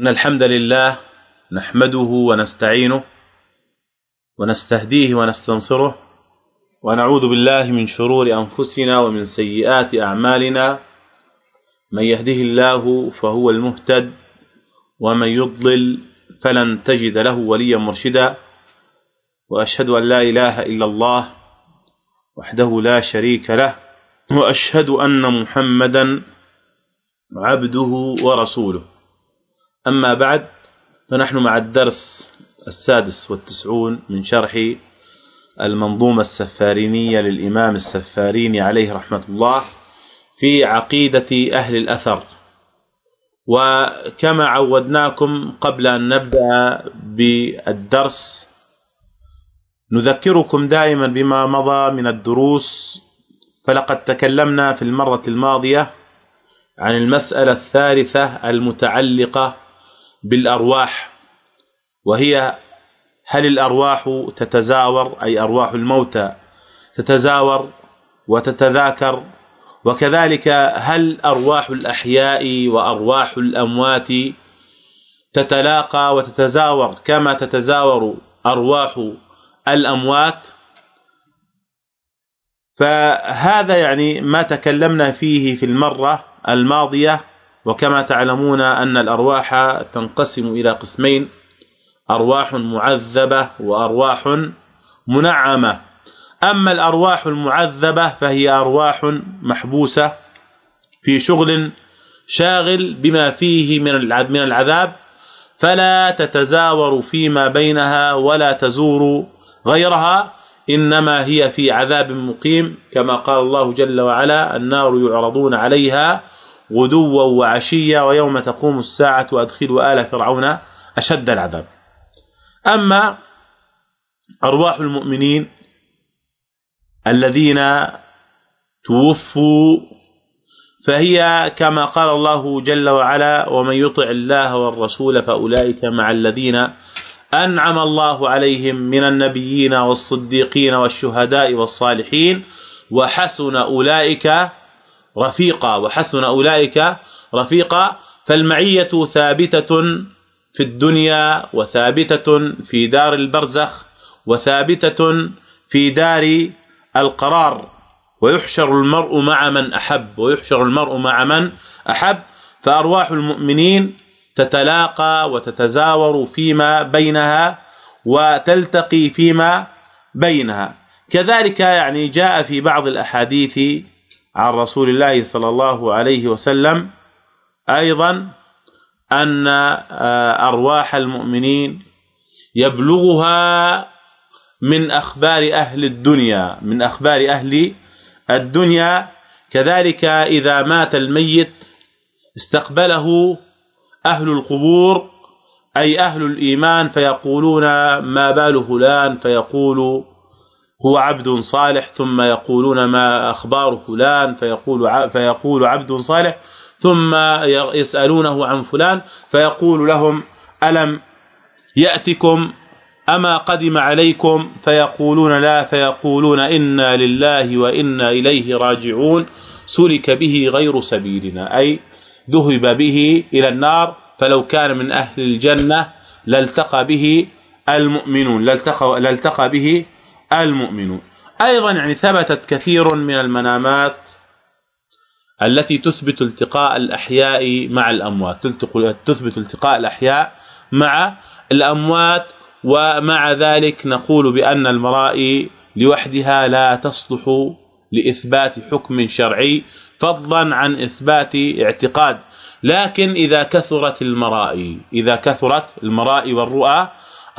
إن الحمد لله نحمده ونستعينه ونستهديه ونستنصره ونعوذ بالله من شرور أنفسنا ومن سيئات أعمالنا. من يهده الله فهو المهتد ومن يضلل فلن تجد له وليا مرشدا. وأشهد أن لا إله إلا الله وحده لا شريك له وأشهد أن محمدا عبده ورسوله. أما بعد فنحن مع الدرس السادس والتسعون من شرح المنظومة السفارينية للإمام السفاريني عليه رحمة الله في عقيدة أهل الأثر. وكما عودناكم قبل أن نبدأ بالدرس نذكركم دائما بما مضى من الدروس فلقد تكلمنا في المرة الماضية عن المسألة الثالثة المتعلقة بالأرواح وهي هل الأرواح تتزاور؟ أي أرواح الموتى تتزاور وتتذاكر وكذلك هل أرواح الأحياء وأرواح الأموات تتلاقى وتتزاور كما تتزاور أرواح الأموات؟ فهذا يعني ما تكلمنا فيه في المرة الماضية وكما تعلمون أن الأرواح تنقسم إلى قسمين أرواح معذبة وأرواح منعمة. أما الأرواح المعذبة فهي أرواح محبوسة في شغل شاغل بما فيه من من العذاب فلا تتزاور فيما بينها ولا تزور غيرها إنما هي في عذاب مقيم كما قال الله جل وعلا النار يعرضون عليها غدوا وعشيا ويوم تقوم الساعة وادخلوا آل فرعون أشد العذاب. أما أرواح المؤمنين الذين توفوا فهي كما قال الله جل وعلا ومن يطع الله والرسول فأولئك مع الذين أنعم الله عليهم من النبيين والصديقين والشهداء والصالحين وحسن أولئك رفيقا وحسن أولئك رفيقا فالمعية ثابتة في الدنيا وثابتة في دار البرزخ وثابتة في دار القرار. ويحشر المرء مع من أحب ويحشر المرء مع من أحب. فأرواح المؤمنين تتلاقى وتتزاور فيما بينها وتلتقي فيما بينها. كذلك يعني جاء في بعض الأحاديث عن رسول الله صلى الله عليه وسلم أيضا أن آه، أرواح المؤمنين يبلغها من أخبار أهل الدنيا من أخبار أهل الدنيا. كذلك إذا مات الميت استقبله أهل القبور أي أهل الإيمان فيقولون ما بال فلان فيقول هو عبد صالح ثم يقولون ما أخبار فلان فيقول فيقول عبد صالح ثم يسألونه عن فلان فيقول لهم ألم يأتكم أما قدم عليكم؟ فيقولون لا فيقولون إنا لله وإنا إليه راجعون. سلك به غير سبيلنا أي ذهب به إلى النار فلو كان من أهل الجنة لالتقى به المؤمنون لالتقى لالتقى به المؤمنون. أيضا يعني ثبتت كثير من المنامات التي تثبت التقاء الأحياء مع الأموات. تثبت التقاء الأحياء مع الأموات ومع ذلك نقول بأن المرائي لوحدها لا تصلح لإثبات حكم شرعي فضلا عن إثبات اعتقاد. لكن إذا كثرت المرائي إذا كثرت المرائي والرؤى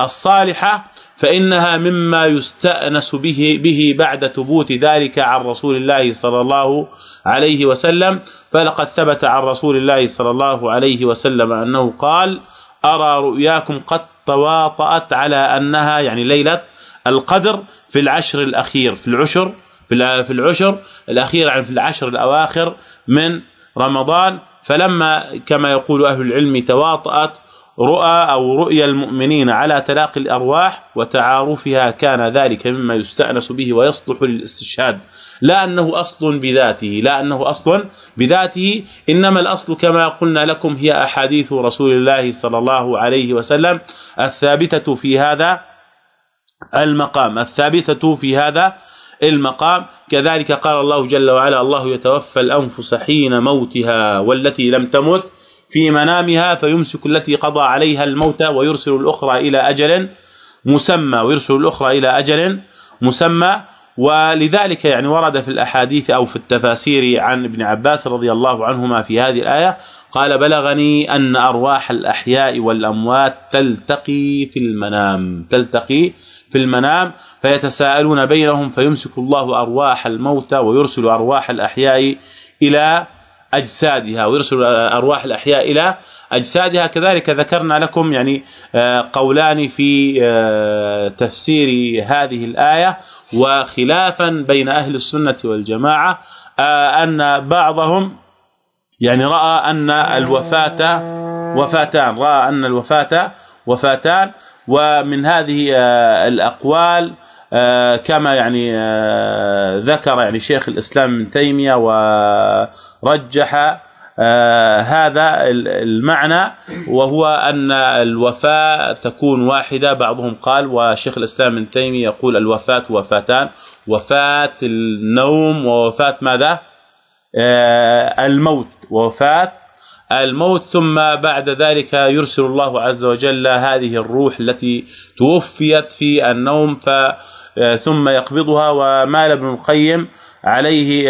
الصالحة فإنها مما يستأنس به به بعد ثبوت ذلك عن رسول الله صلى الله عليه وسلم. فلقد ثبت عن رسول الله صلى الله عليه وسلم أنه قال أرى رؤياكم قد تواطأت على أنها يعني ليلة القدر في العشر الأخير في العشر في العشر الأخير يعني في العشر الأواخر من رمضان. فلما كما يقول أهل العلم تواطأت رؤى أو رؤيا المؤمنين على تلاقي الأرواح وتعارفها كان ذلك مما يستأنس به ويصلح للاستشهاد. لا أنه أصل بذاته لا أنه أصل بذاته إنما الأصل كما قلنا لكم هي أحاديث رسول الله صلى الله عليه وسلم الثابتة في هذا المقام الثابتة في هذا المقام. كذلك قال الله جل وعلا الله يتوفى الأنفس حين موتها والتي لم تمت في منامها فيمسك التي قضى عليها الموت ويرسل الأخرى إلى أجل مسمى ويرسل الأخرى إلى أجل مسمى. ولذلك يعني ورد في الأحاديث أو في التفاسير عن ابن عباس رضي الله عنهما في هذه الآية قال بلغني أن أرواح الأحياء والأموات تلتقي في المنام تلتقي في المنام فيتساءلون بينهم فيمسك الله أرواح الموتى ويرسل أرواح الأحياء إلى أجسادها ويرسل أرواح الأحياء إلى أجسادها. كذلك ذكرنا لكم يعني آه، قولان في آه، تفسير هذه الآية وخلافا بين أهل السنة والجماعة آه، أن بعضهم يعني رأى أن الوفاة وفاتان رأى أن الوفاة وفاتان. ومن هذه الأقوال كما يعني ذكر يعني شيخ الإسلام ابن تيمية ورجح آه، هذا المعنى وهو أن الوفاة تكون واحدة. بعضهم قال وشيخ الإسلام ابن تيمية يقول الوفاة وفاتان. وفاة النوم ووفاة ماذا؟ آه، الموت. وفاة الموت ثم بعد ذلك يرسل الله عز وجل هذه الروح التي توفيت في النوم آه، ثم يقبضها. ومال ابن القيم عليه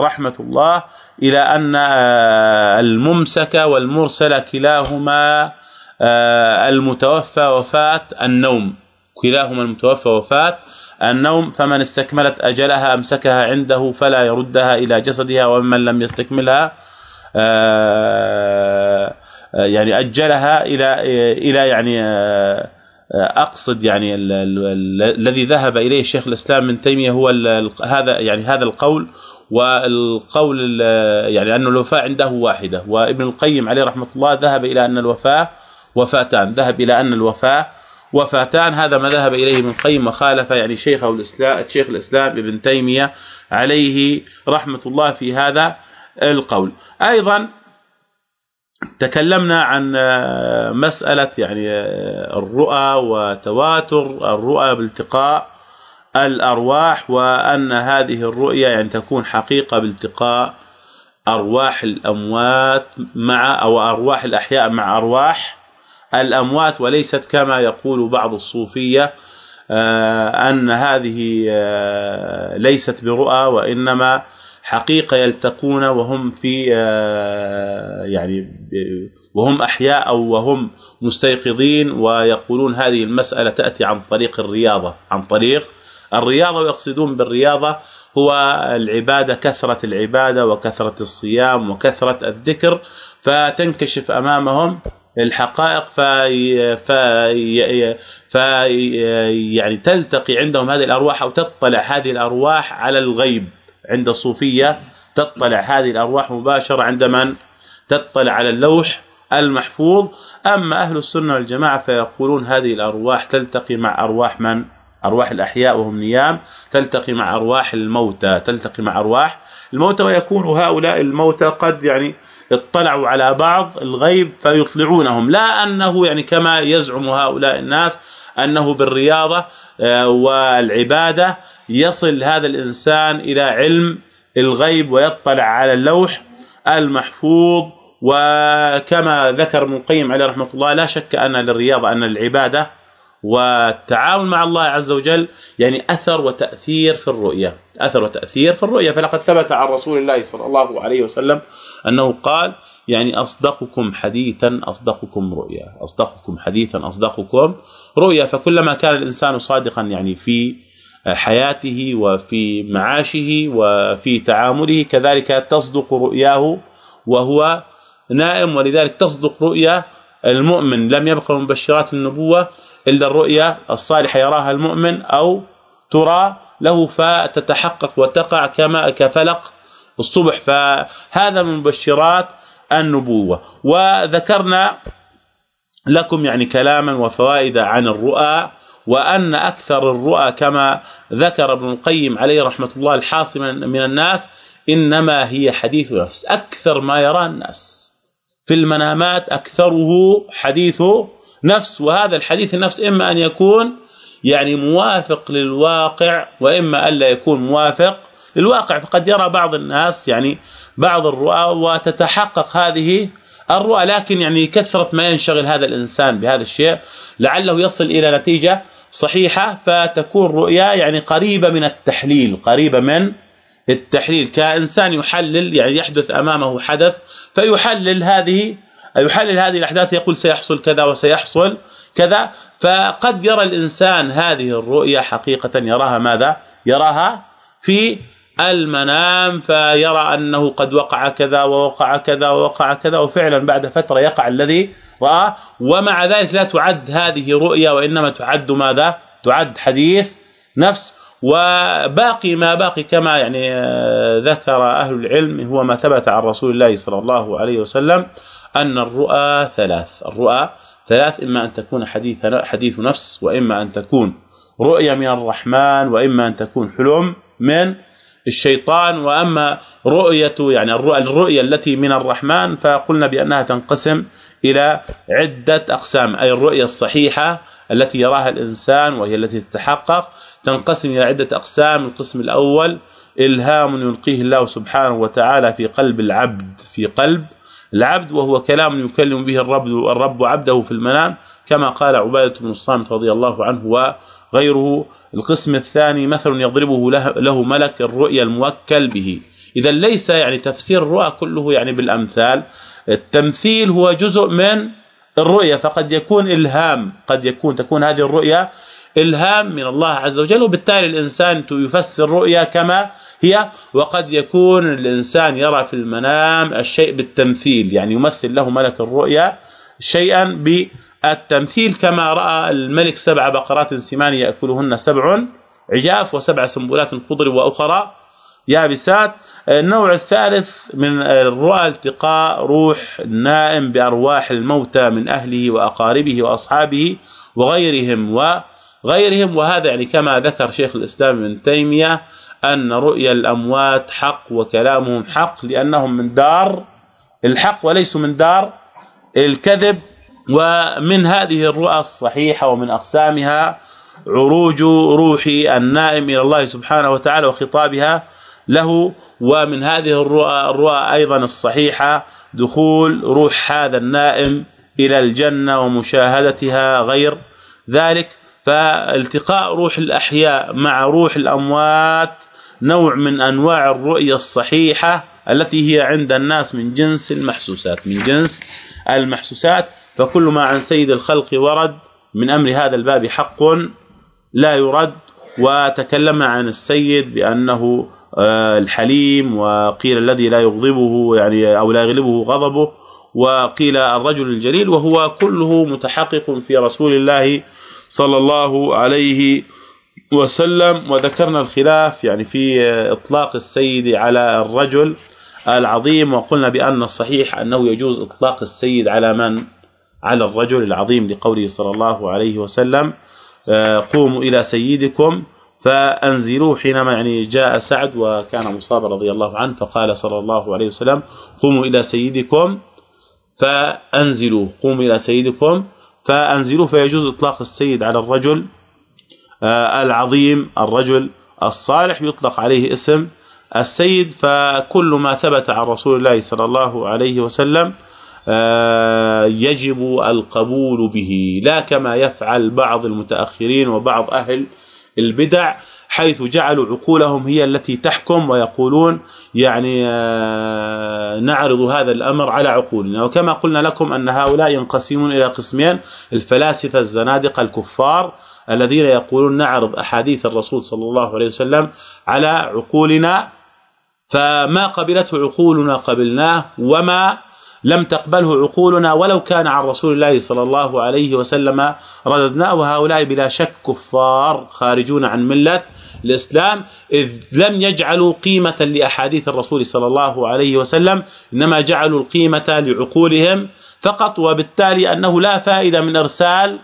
رحمه الله إلى أن آه، الممسك والمرسل كلاهما آه، المتوفى وفاة النوم. كلاهما المتوفى وفاة النوم فمن استكملت أجلها أمسكها عنده فلا يردها إلى جسدها ومن لم يستكملها آه، يعني أجلها إلى إلى يعني أقصد يعني الذي ذهب إليه الشيخ الإسلام من تيمية هو هذا يعني هذا القول والقول يعني أن الوفاة عنده واحدة وابن القيم عليه رحمة الله ذهب إلى أن الوفاة وفاتان ذهب إلى أن الوفاة وفاتان هذا ما ذهب إليه ابن القيم وخالف يعني شيخه الاسلام شيخ الإسلام ابن تيمية عليه رحمة الله في هذا القول. أيضا تكلمنا عن مسألة يعني الرؤى وتواتر الرؤى بالتقاء الأرواح وأن هذه الرؤيا يعني تكون حقيقة بالتقاء أرواح الأموات مع أو أرواح الأحياء مع أرواح الأموات. وليست كما يقول بعض الصوفية آه، أن هذه آه، ليست برؤى وإنما حقيقة يلتقون وهم في آه، يعني وهم أحياء أو وهم مستيقظين ويقولون هذه المسألة تأتي عن طريق الرياضة عن طريق الرياضة ويقصدون بالرياضة هو العبادة كثرة العبادة وكثرة الصيام وكثرة الذكر فتنكشف أمامهم الحقائق في في في يعني تلتقي عندهم هذه الأرواح أو تطلع هذه الأرواح على الغيب. عند الصوفية تطلع هذه الأرواح مباشرة عند من؟ تطلع على اللوح المحفوظ. أما أهل السنة والجماعة فيقولون هذه الأرواح تلتقي مع أرواح من؟ أرواح الأحياء وهم نيام. تلتقي مع أرواح الموتى. تلتقي مع أرواح الموتى ويكون هؤلاء الموتى قد يعني اطلعوا على بعض الغيب فيطلعونهم. لا أنه يعني كما يزعم هؤلاء الناس أنه بالرياضة آه، والعبادة يصل هذا الإنسان إلى علم الغيب ويطلع على اللوح المحفوظ. وكما ذكر ابن القيم عليه رحمة الله لا شك أن للرياضة أن العباده والتعاون مع الله عز وجل يعني أثر وتأثير في الرؤية. أثر وتأثير في الرؤية. فلقد ثبت عن رسول الله صلى الله عليه وسلم أنه قال يعني أصدقكم حديثا أصدقكم رؤيا أصدقكم حديثا أصدقكم رؤيا. فكلما كان الإنسان صادقا يعني في حياته وفي معاشه وفي تعامله كذلك تصدق رؤياه وهو نائم. ولذلك تصدق رؤيا المؤمن. لم يبق من مبشرات النبوة إلا الرؤيا الصالحة يراها المؤمن أو ترى له فتتحقق وتقع كما كفلق الصبح فهذا من مبشرات النبوة. وذكرنا لكم يعني كلاما وفوائد عن الرؤى وأن أكثر الرؤى كما ذكر ابن القيم عليه رحمة الله الحاصل من الناس إنما هي حديث نفس. أكثر ما يرى الناس في المنامات أكثره حديث نفس. وهذا الحديث النفس إما أن يكون يعني موافق للواقع وإما الا يكون موافق للواقع فقد يرى بعض الناس يعني بعض الرؤى وتتحقق هذه الرؤى لكن يعني كثرة ما ينشغل هذا الإنسان بهذا الشيء لعله يصل إلى نتيجة صحيحة فتكون رؤيا يعني قريبة من التحليل قريبة من التحليل. كإنسان يحلل يعني يحدث أمامه حدث فيحلل هذه يحلل هذه الأحداث يقول سيحصل كذا وسيحصل كذا. فقد يرى الإنسان هذه الرؤيا حقيقة يراها ماذا؟ يراها في المنام فيرى أنه قد وقع كذا ووقع كذا ووقع كذا وفعلا بعد فترة يقع الذي راى ومع ذلك لا تعد هذه رؤيا وإنما تعد ماذا؟ تعد حديث نفس. وباقي ما باقي كما يعني آه، ذكر أهل العلم هو ما ثبت عن رسول الله صلى الله عليه وسلم أن الرؤى ثلاث. الرؤى ثلاث إما أن تكون حديث حديث نفس وإما أن تكون رؤيا من الرحمن وإما أن تكون حلم من الشيطان وأما رؤية يعني الرؤيا التي من الرحمن فقلنا بأنها تنقسم إلى عدة أقسام أي الرؤيا الصحيحة التي يراها الإنسان وهي التي تتحقق تنقسم إلى عدة أقسام القسم الأول إلهام يلقيه الله سبحانه وتعالى في قلب العبد في قلب العبد وهو كلام يكلم به الرب الرب عبده في المنام كما قال عبادة بن الصامت رضي الله عنه وغيره القسم الثاني مثل يضربه له, ملك الرؤيا الموكل به. إذا ليس يعني تفسير الرؤى كله يعني بالأمثال التمثيل هو جزء من الرؤيا فقد يكون إلهام قد يكون تكون هذه الرؤيا إلهام من الله عز وجل وبالتالي الإنسان يفسر الرؤيا كما هي وقد يكون الإنسان يرى في المنام الشيء بالتمثيل يعني يمثل له ملك الرؤيا شيئا بالتمثيل كما رأى الملك سبع بقرات سمان يأكلهن سبع عجاف وسبع سنبلات خضر وأخرى يابسات. النوع الثالث من الرؤى التقاء روح النائم بأرواح الموتى من أهله وأقاربه وأصحابه وغيرهم وغيرهم. وهذا يعني كما ذكر شيخ الإسلام ابن تيمية أن رؤيا الأموات حق وكلامهم حق لأنهم من دار الحق وليسوا من دار الكذب. ومن هذه الرؤى الصحيحة ومن أقسامها عروج روح النائم إلى الله سبحانه وتعالى وخطابها له ومن هذه الرؤى الرؤى أيضا الصحيحة دخول روح هذا النائم إلى الجنة ومشاهدتها غير ذلك. فالتقاء روح الأحياء مع روح الأموات نوع من أنواع الرؤية الصحيحة التي هي عند الناس من جنس المحسوسات من جنس المحسوسات. فكل ما عن سيد الخلق ورد من أمر هذا الباب حق لا يرد وتكلمنا عن السيد بأنه آه، الحليم وقيل الذي لا يغضبه يعني أو لا يغلبه غضبه وقيل الرجل الجليل وهو كله متحقق في رسول الله صلى الله عليه وسلم. وذكرنا الخلاف يعني في إطلاق السيد على الرجل العظيم وقلنا بأن الصحيح أنه يجوز إطلاق السيد على من؟ على الرجل العظيم لقوله صلى الله عليه وسلم آه، قوموا إلى سيدكم فانزلوه حينما يعني جاء سعد وكان مصاب رضي الله عنه فقال صلى الله عليه وسلم قوموا إلى سيدكم فانزلوه قوموا إلى سيدكم فانزلوه فيجوز إطلاق السيد على الرجل آه، العظيم الرجل الصالح يطلق عليه اسم السيد فكل ما ثبت عن رسول الله صلى الله عليه وسلم يجب القبول به لا كما يفعل بعض المتأخرين وبعض أهل البدع حيث جعلوا عقولهم هي التي تحكم ويقولون يعني آه، نعرض هذا الأمر على عقولنا. وكما قلنا لكم أن هؤلاء ينقسمون إلى قسمين الفلاسفة الزنادقة الكفار الذين يقولون نعرض أحاديث الرسول صلى الله عليه وسلم على عقولنا. فما قبلته عقولنا قبلناه وما لم تقبله عقولنا ولو كان عن رسول الله صلى الله عليه وسلم رددناه. وهؤلاء بلا شك كفار خارجون عن ملة الإسلام إذ لم يجعلوا قيمة لأحاديث الرسول صلى الله عليه وسلم إنما جعلوا القيمة لعقولهم فقط وبالتالي أنه لا فائدة من إرسال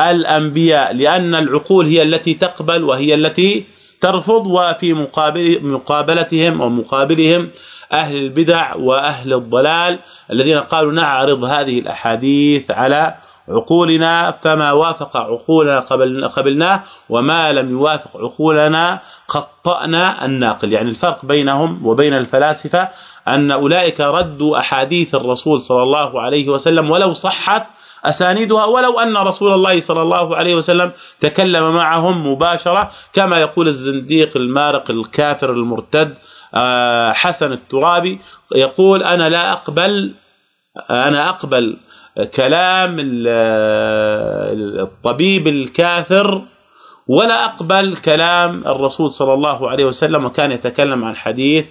الأنبياء لأن العقول هي التي تقبل وهي التي ترفض وفي مقابل مقابلتهم ومقابلهم أهل البدع وأهل الضلال الذين قالوا نعرض هذه الأحاديث على عقولنا فما وافق عقولنا قبلناه وما لم يوافق عقولنا خطأنا الناقل. يعني الفرق بينهم وبين الفلاسفة أن أولئك ردوا أحاديث الرسول صلى الله عليه وسلم ولو صحت أسانيدها ولو أن رسول الله صلى الله عليه وسلم تكلم معهم مباشرة كما يقول الزنديق المارق الكافر المرتد حسن الترابي يقول أنا لا أقبل أنا أقبل كلام الطبيب الكافر ولا أقبل كلام الرسول صلى الله عليه وسلم وكان يتكلم عن حديث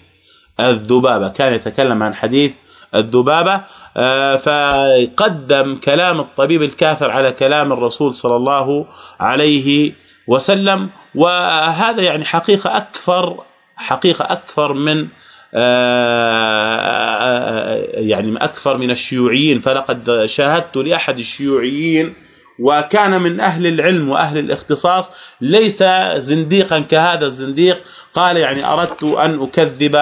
الذبابة كان يتكلم عن حديث الذبابة. آه، فقدم كلام الطبيب الكافر على كلام الرسول صلى الله عليه وسلم وهذا يعني حقيقة أكثر حقيقة أكثر من آه، آه، يعني أكثر من الشيوعيين. فلقد شاهدت لأحد الشيوعيين وكان من أهل العلم وأهل الاختصاص ليس زنديقا كهذا الزنديق. قال يعني أردت أن أكذب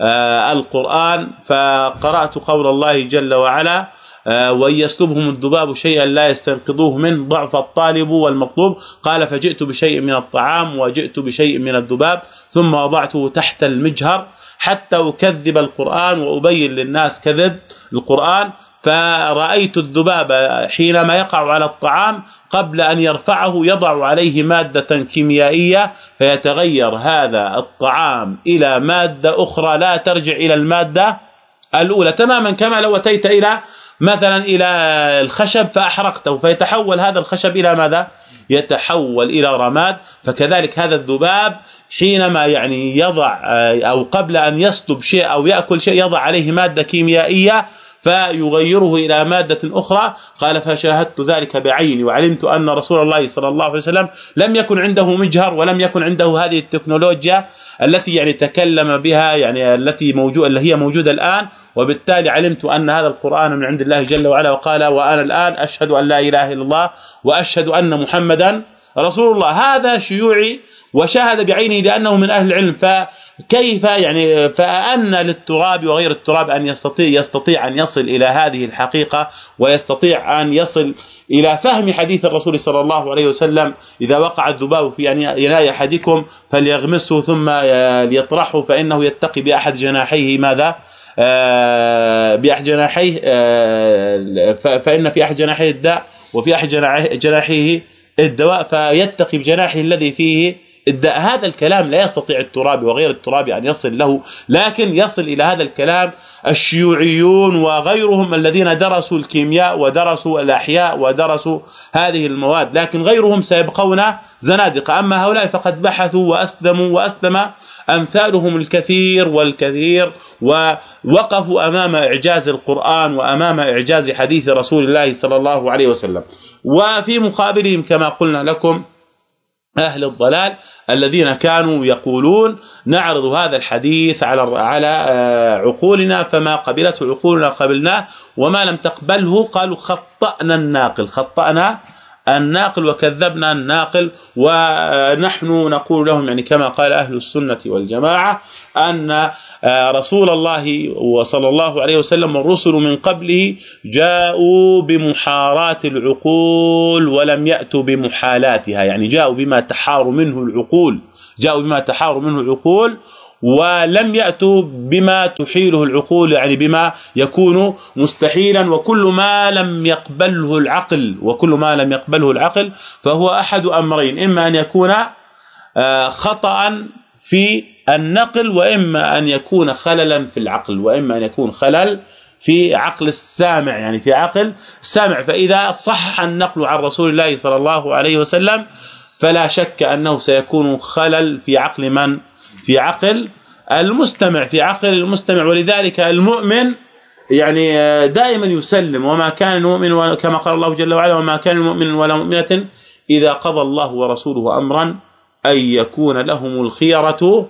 آه، القرآن فقرأت قول الله جل وعلا آه، وان يسلبهم الذباب شيئا لا يستنقذوه من ضعف الطالب والمطلوب. قال فجئت بشيء من الطعام وجئت بشيء من الذباب. ثم وضعته تحت المجهر حتى أكذب القرآن وأبين للناس كذب القرآن فرأيت الذباب حينما يقع على الطعام قبل أن يرفعه يضع عليه مادة كيميائية فيتغير هذا الطعام إلى مادة أخرى لا ترجع إلى المادة الأولى. تماما كما لو أتيت إلى مثلا إلى الخشب فأحرقته فيتحول هذا الخشب إلى ماذا؟ يتحول إلى رماد فكذلك هذا الذباب حينما يعني يضع أو قبل أن يصلب شيء أو يأكل شيء يضع عليه مادة كيميائية فيغيره إلى مادة أخرى. قال فشاهدت ذلك بعيني وعلمت أن رسول الله صلى الله عليه وسلم لم يكن عنده مجهر ولم يكن عنده هذه التكنولوجيا التي يعني تكلم بها يعني التي موجوده اللي هي موجودة الآن. وبالتالي علمت أن هذا القرآن من عند الله جل وعلا. وقال وأنا الآن أشهد أن لا إله إلا الله وأشهد أن محمدا رسول الله. هذا شيوعي وشاهد بعينه لأنه من أهل العلم. فكيف يعني فأن للتراب وغير التراب أن يستطيع يستطيع أن يصل إلى هذه الحقيقة ويستطيع أن يصل إلى فهم حديث الرسول صلى الله عليه وسلم إذا وقع الذباب في اناء أحدكم فليغمسه ثم ليطرحه فإنه يتقي بأحد جناحيه. ماذا؟ آه، بأحد جناحيه آه، فإن في أحد جناحيه الداء وفي أحد جناحيه الدواء فيتقي بجناحه الذي فيه هذا الكلام لا يستطيع الترابي وغير الترابي أن يصل له لكن يصل إلى هذا الكلام الشيوعيون وغيرهم الذين درسوا الكيمياء ودرسوا الأحياء ودرسوا هذه المواد لكن غيرهم سيبقون زنادقة. أما هؤلاء فقد بحثوا وأسلموا وأسلم أمثالهم الكثير والكثير ووقفوا أمام إعجاز القرآن وأمام إعجاز حديث رسول الله صلى الله عليه وسلم. وفي مقابلهم كما قلنا لكم أهل الضلال الذين كانوا يقولون نعرض هذا الحديث على على آه، عقولنا فما قبلته عقولنا قبلناه وما لم تقبله قالوا خطأنا الناقل خطأنا الناقل وكذبنا الناقل ونحن نقول لهم يعني كما قال أهل السنة والجماعة أن آه، رسول الله صلى الله عليه وسلم والرسل من قبله جاءوا بمحارات العقول ولم يأتوا بمحالاتها يعني جاءوا بما تحار منه العقول جاءوا بما تحار منه العقول ولم يأتوا بما تحيله العقول يعني بما يكون مستحيلا وكل ما لم يقبله العقل وكل ما لم يقبله العقل فهو أحد أمرين إما أن يكون آه، خطا في النقل وإما أن يكون خللا في العقل وإما أن يكون خلل في عقل السامع يعني في عقل السامع. فإذا صح النقل عن رسول الله صلى الله عليه وسلم فلا شك أنه سيكون خلل في عقل من؟ في عقل المستمع في عقل المستمع. ولذلك المؤمن يعني دائما يسلم وما كان المؤمن كما قال الله جل وعلا وما كان المؤمن ولا مؤمنة إذا قضى الله ورسوله امرا أن يكون لهم الخيرة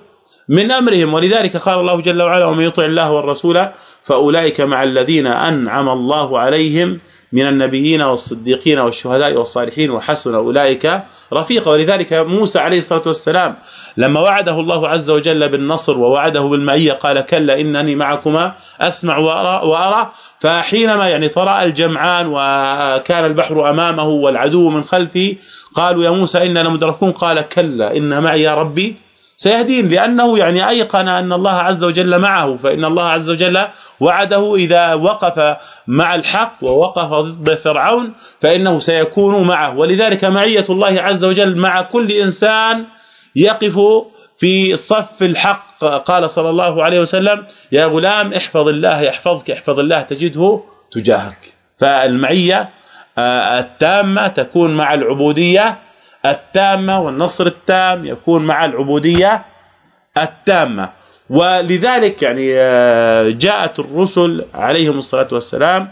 من أمرهم. ولذلك قال الله جل وعلا ومن يطع الله والرسول فأولئك مع الذين أنعم الله عليهم من النبيين والصديقين والشهداء والصالحين وحسن أولئك رفيقا. ولذلك موسى عليه الصلاة والسلام لما وعده الله عز وجل بالنصر ووعده بالمعية قال كلا إنني معكما أسمع وأرى وأرى. فحينما يعني تراءى الجمعان وكان البحر أمامه والعدو من خلفه قالوا يا موسى اننا لمدركون. قال كلا إن معي ربي. سيهدين لأنه يعني أيقن أن الله عز وجل معه فإن الله عز وجل وعده إذا وقف مع الحق ووقف ضد فرعون فإنه سيكون معه. ولذلك معية الله عز وجل مع كل إنسان يقف في صف الحق. قال صلى الله عليه وسلم يا غلام احفظ الله يحفظك احفظ الله تجده تجاهك. فالمعية آه، التامة تكون مع العبودية التامة والنصر التام يكون مع العبودية التامة. ولذلك يعني آه، جاءت الرسل عليهم الصلاة والسلام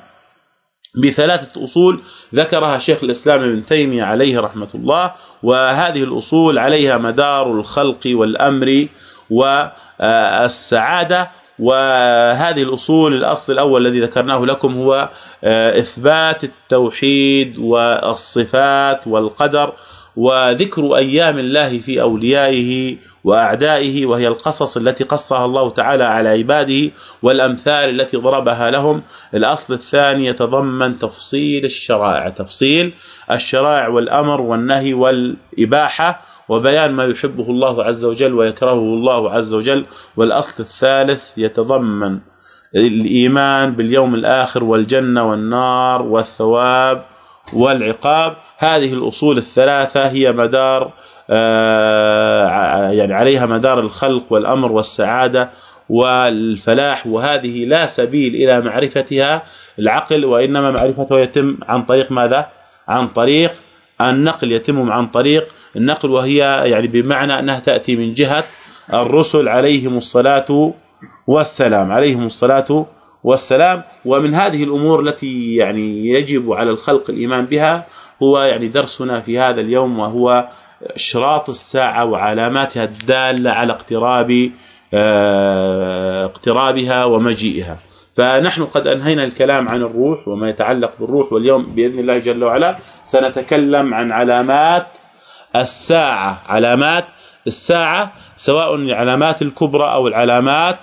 بثلاثة أصول ذكرها شيخ الإسلام ابن تيمية عليه رحمة الله وهذه الأصول عليها مدار الخلق والأمر والسعاده وهذه الأصول الأصل الأول الذي ذكرناه لكم هو آه، إثبات التوحيد والصفات والقدر وذكر أيام الله في أوليائه وأعدائه وهي القصص التي قصها الله تعالى على عباده والأمثال التي ضربها لهم. الأصل الثاني يتضمن تفصيل الشرائع. تفصيل الشرائع والأمر والنهي والإباحة وبيان ما يحبه الله عز وجل ويكرهه الله عز وجل. والأصل الثالث يتضمن الإيمان باليوم الآخر والجنة والنار والثواب والعقاب. هذه الأصول الثلاثة هي مدار آه، يعني عليها مدار الخلق والأمر والسعادة والفلاح وهذه لا سبيل إلى معرفتها العقل وإنما معرفتها يتم عن طريق ماذا؟ عن طريق النقل يتم عن طريق النقل وهي يعني بمعنى أنها تأتي من جهة الرسل عليهم الصلاة والسلام عليهم الصلاة والسلام ومن هذه الأمور التي يعني يجب على الخلق الإيمان بها هو يعني درسنا في هذا اليوم وهو اشراط الساعة وعلاماتها الدالة على اقتراب آه، اقترابها ومجيئها. فنحن قد أنهينا الكلام عن الروح وما يتعلق بالروح واليوم بإذن الله جل وعلا سنتكلم عن علامات الساعة. علامات الساعة سواء العلامات الكبرى أو العلامات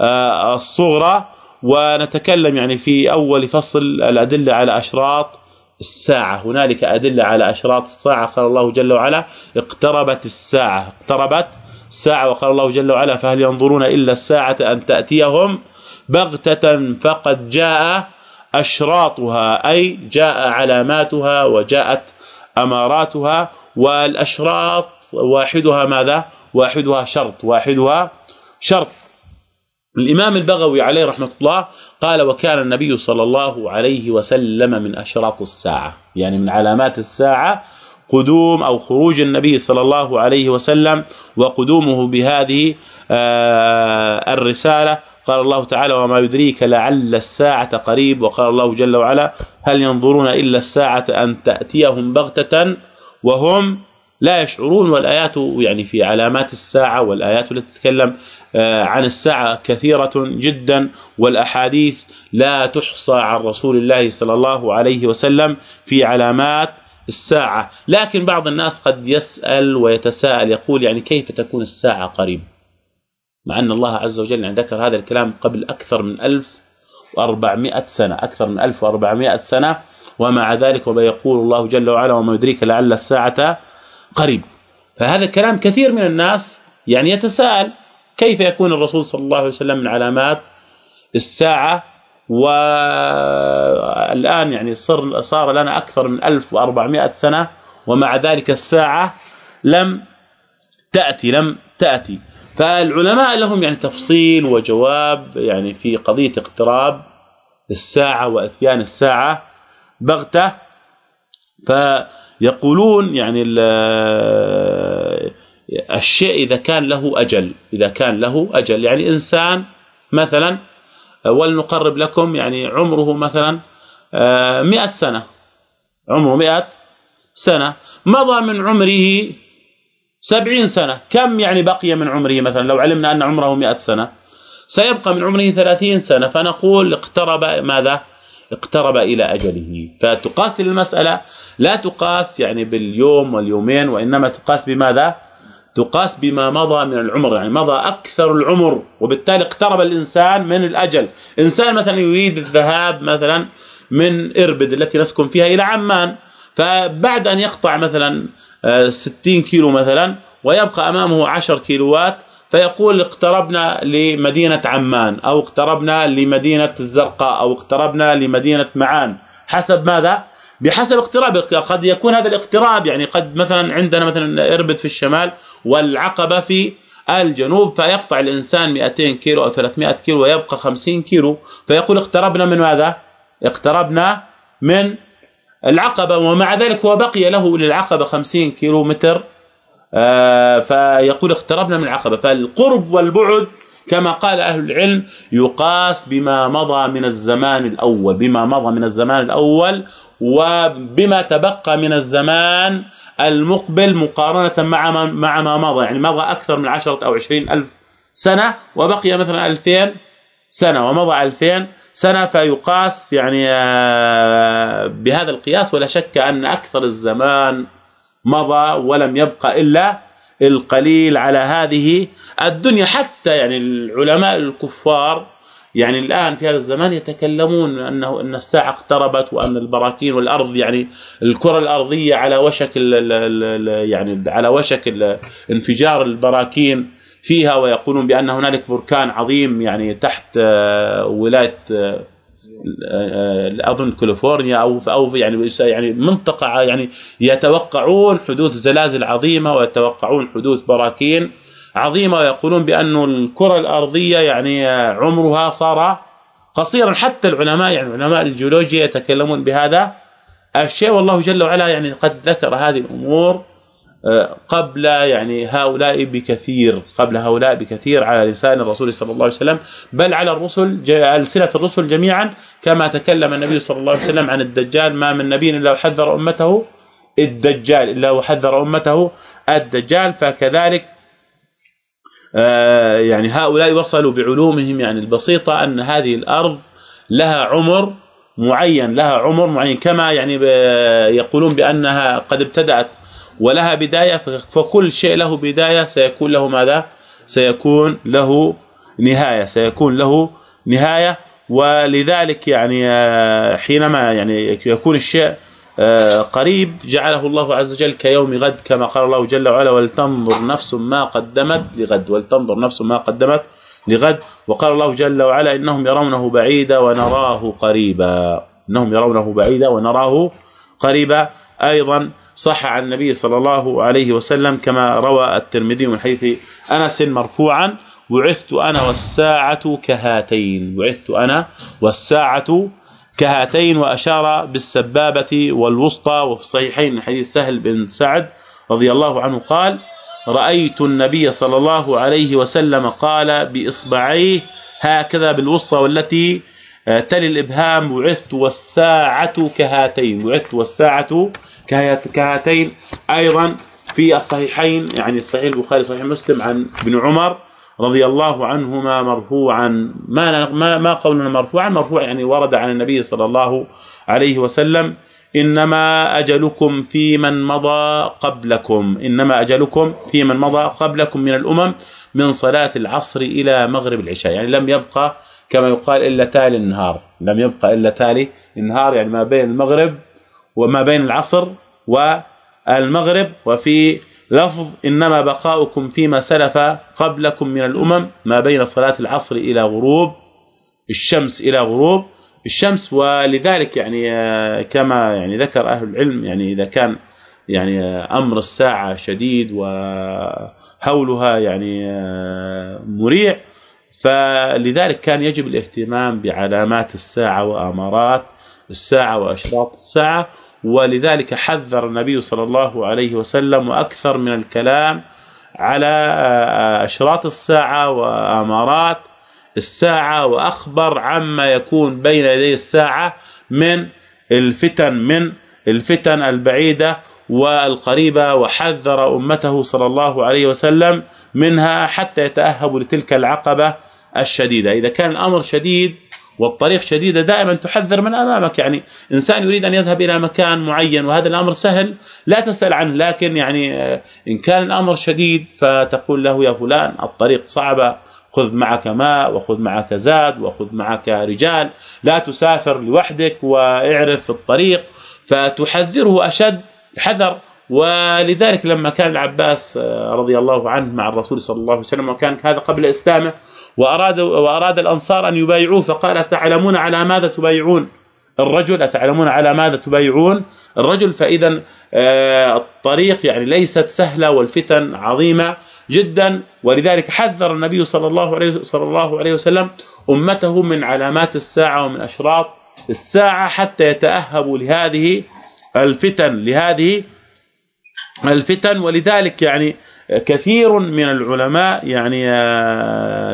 آه، الصغرى ونتكلم يعني في أول فصل الأدلة على أشراط الساعة. هنالك أدلة على أشراط الساعة قال الله جل وعلا اقتربت الساعة. اقتربت الساعة وقال الله جل وعلا فهل ينظرون إلا الساعة أن تأتيهم؟ بغتة فقد جاء أشراطها أي جاء علاماتها وجاءت أماراتها. والأشراط واحدها ماذا؟ واحدها شرط. واحدها شرط. الإمام البغوي عليه رحمة الله قال وكان النبي صلى الله عليه وسلم من أشراط الساعة. يعني من علامات الساعة قدوم أو خروج النبي صلى الله عليه وسلم وقدومه بهذه آه، الرسالة. قال الله تعالى وما يدريك لعل الساعة قريب. وقال الله جل وعلا هل ينظرون إلا الساعة أن تأتيهم بغتة وهم لا يشعرون والآيات يعني في علامات الساعة والآيات التي تتكلم آه، عن الساعة كثيرة جدا والأحاديث لا تحصى عن رسول الله صلى الله عليه وسلم في علامات الساعة. لكن بعض الناس قد يسأل ويتساءل يقول يعني كيف تكون الساعة قريب؟ مع أن الله عز وجل يعني ذكر هذا الكلام قبل أكثر من 1400 سنة أكثر من 1400 سنة ومع ذلك ويقول الله جل وعلا وما يدريك لعل الساعة قريب. فهذا كلام كثير من الناس يعني يتساءل كيف يكون الرسول صلى الله عليه وسلم من علامات الساعة والآن يعني صار صار لنا أكثر من 1400 سنة ومع ذلك الساعة لم تأتي لم تأتي. فالعلماء لهم يعني تفصيل وجواب يعني في قضية اقتراب الساعة وإتيان الساعة بغتة. فيقولون يعني الشيء إذا كان له أجل إذا كان له أجل. يعني إنسان مثلا ولنقرب لكم يعني عمره مثلا 100 آه، سنة. عمره 100 سنة. مضى من عمره سبعين سنة. كم يعني بقي من عمره مثلا؟ لو علمنا أن عمره مئة سنة. سيبقى من عمره ثلاثين سنة. فنقول اقترب ماذا؟ اقترب إلى أجله. فتقاس المسألة لا تقاس يعني باليوم واليومين وإنما تقاس بماذا؟ تقاس بما مضى من العمر. يعني مضى أكثر العمر وبالتالي اقترب الإنسان من الأجل. إنسان مثلا يريد الذهاب مثلا من إربد التي نسكن فيها إلى عمان فبعد أن يقطع مثلا 60 آه، كيلو مثلا ويبقى أمامه 10 كيلوات فيقول اقتربنا لمدينة عمان أو اقتربنا لمدينة الزرقاء أو اقتربنا لمدينة معان. حسب ماذا؟ بحسب اقترابك قد يكون هذا الاقتراب يعني قد مثلا عندنا مثلا إربد في الشمال والعقبة في الجنوب فيقطع الإنسان 200 كيلو أو 300 كيلو ويبقى 50 كيلو. فيقول اقتربنا من ماذا؟ اقتربنا من العقبة. ومع ذلك هو بقي له للعقبة 50 كيلو متر فيقول اقتربنا من العقبة. فالقرب والبعد كما قال أهل العلم يقاس بما مضى من الزمان الأول بما مضى من الزمان الأول وبما تبقى من الزمان المقبل مقارنة مع مع ما مضى. يعني مضى أكثر من 10 أو 20 ألف سنة وبقي مثلا 2000 سنة ومضى 2000 سنة فيقاس يعني آه، بهذا القياس. ولا شك أن أكثر الزمان مضى ولم يبقى إلا القليل على هذه الدنيا. حتى يعني العلماء الكفار يعني الآن في هذا الزمان يتكلمون أنه أن الساعة اقتربت وأن البراكين والأرض يعني الكرة الأرضية على وشك يعني على وشك انفجار البراكين فيها ويقولون بأن هنالك بركان عظيم يعني تحت آه، ولاية آه، آه، اظن كاليفورنيا أو أو يعني يعني منطقة يعني يتوقعون حدوث زلازل عظيمة ويتوقعون حدوث براكين عظيمة ويقولون بأن الكرة الأرضية يعني عمرها صار قصيرا. حتى العلماء يعني علماء الجيولوجيا يتكلمون بهذا الشيء. والله جل وعلا يعني قد ذكر هذه الأمور. قبل يعني هؤلاء بكثير قبل هؤلاء بكثير على لسان الرسول صلى الله عليه وسلم بل على الرسل السنة الرسل جميعا كما تكلم النبي صلى الله عليه وسلم عن الدجال ما من نبي إلا وحذر أمته الدجال إلا وحذر أمته الدجال فكذلك آه، يعني هؤلاء وصلوا بعلومهم يعني البسيطة أن هذه الأرض لها عمر معين لها عمر معين كما يعني يقولون بأنها قد ابتدأت ولها بداية فكل شيء له بداية سيكون له ماذا؟ سيكون له نهاية سيكون له نهاية. ولذلك يعني آه، حينما يعني يكون الشيء آه، قريب جعله الله عز وجل كيوم غد كما قال الله جل وعلا ولتنظر نفس ما قدمت لغد. ولتنظر نفس ما قدمت لغد. وقال الله جل وعلا إنهم يرونه بعيدا ونراه قريبا. إنهم يرونه بعيدا ونراه قريبا. أيضا صح عن النبي صلى الله عليه وسلم كما روى الترمذي من حيث أنس مرفوعا بعثت أنا والساعة كهاتين بعثت أنا والساعة كهاتين وأشار بالسبابة والوسطى. وفي الصحيحين من حديث سهل بن سعد رضي الله عنه قال رأيت النبي صلى الله عليه وسلم قال بإصبعيه هكذا بالوسطى والتي تلي الإبهام بعثت والساعة كهاتين. بعثت والساعة كهاتين. أيضا في الصحيحين يعني صحيح البخاري صحيح مسلم عن ابن عمر رضي الله عنهما مرفوعا. ما ما ما قولنا مرفوعا مرفوع يعني ورد عن النبي صلى الله عليه وسلم إنما أجلكم في من مضى قبلكم. إنما أجلكم في من مضى قبلكم من الأمم من صلاة العصر إلى مغرب العشاء. يعني لم يبقى كما يقال إلا تالي النهار. لم يبقى إلا تالي النهار يعني ما بين المغرب وما بين العصر والمغرب وفي لفظ إنما بقاؤكم فيما سلف قبلكم من الأمم ما بين صلاة العصر إلى غروب الشمس إلى غروب. الشمس ولذلك يعني آه، كما يعني ذكر أهل العلم يعني إذا كان يعني آه، أمر الساعة شديد وهولها يعني آه، مريع فلذلك كان يجب الاهتمام بعلامات الساعة وآمارات الساعة وأشراط الساعة ولذلك حذر النبي صلى الله عليه وسلم وأكثر من الكلام على أشراط الساعة وآمارات الساعة وأخبر عما يكون بين يدي الساعة من الفتن من الفتن البعيدة والقريبة وحذر أمته صلى الله عليه وسلم منها حتى يتاهبوا لتلك العقبة الشديدة. إذا كان الأمر شديد والطريق شديده دائما تحذر من أمامك. يعني إنسان يريد أن يذهب إلى مكان معين وهذا الأمر سهل لا تسأل عنه. لكن يعني آه، إن كان الأمر شديد فتقول له يا فلان الطريق صعبة خذ معك ماء وخذ معك زاد وخذ معك رجال. لا تسافر لوحدك واعرف الطريق. فتحذره أشد حذر. ولذلك لما كان العباس آه، رضي الله عنه مع الرسول صلى الله عليه وسلم وكان هذا قبل إسلامه واراد وأراد الأنصار أن يبايعوه فقال أتعلمون على ماذا تبايعون؟ الرجل أتعلمون على ماذا تبايعون؟ الرجل فإذا آه، الطريق يعني ليست سهلة والفتن عظيمة جدا ولذلك حذر النبي صلى الله عليه صلى الله عليه وسلم أمته من علامات الساعة ومن أشراط الساعة حتى يتأهبوا لهذه الفتن لهذه الفتن ولذلك يعني كثير من العلماء يعني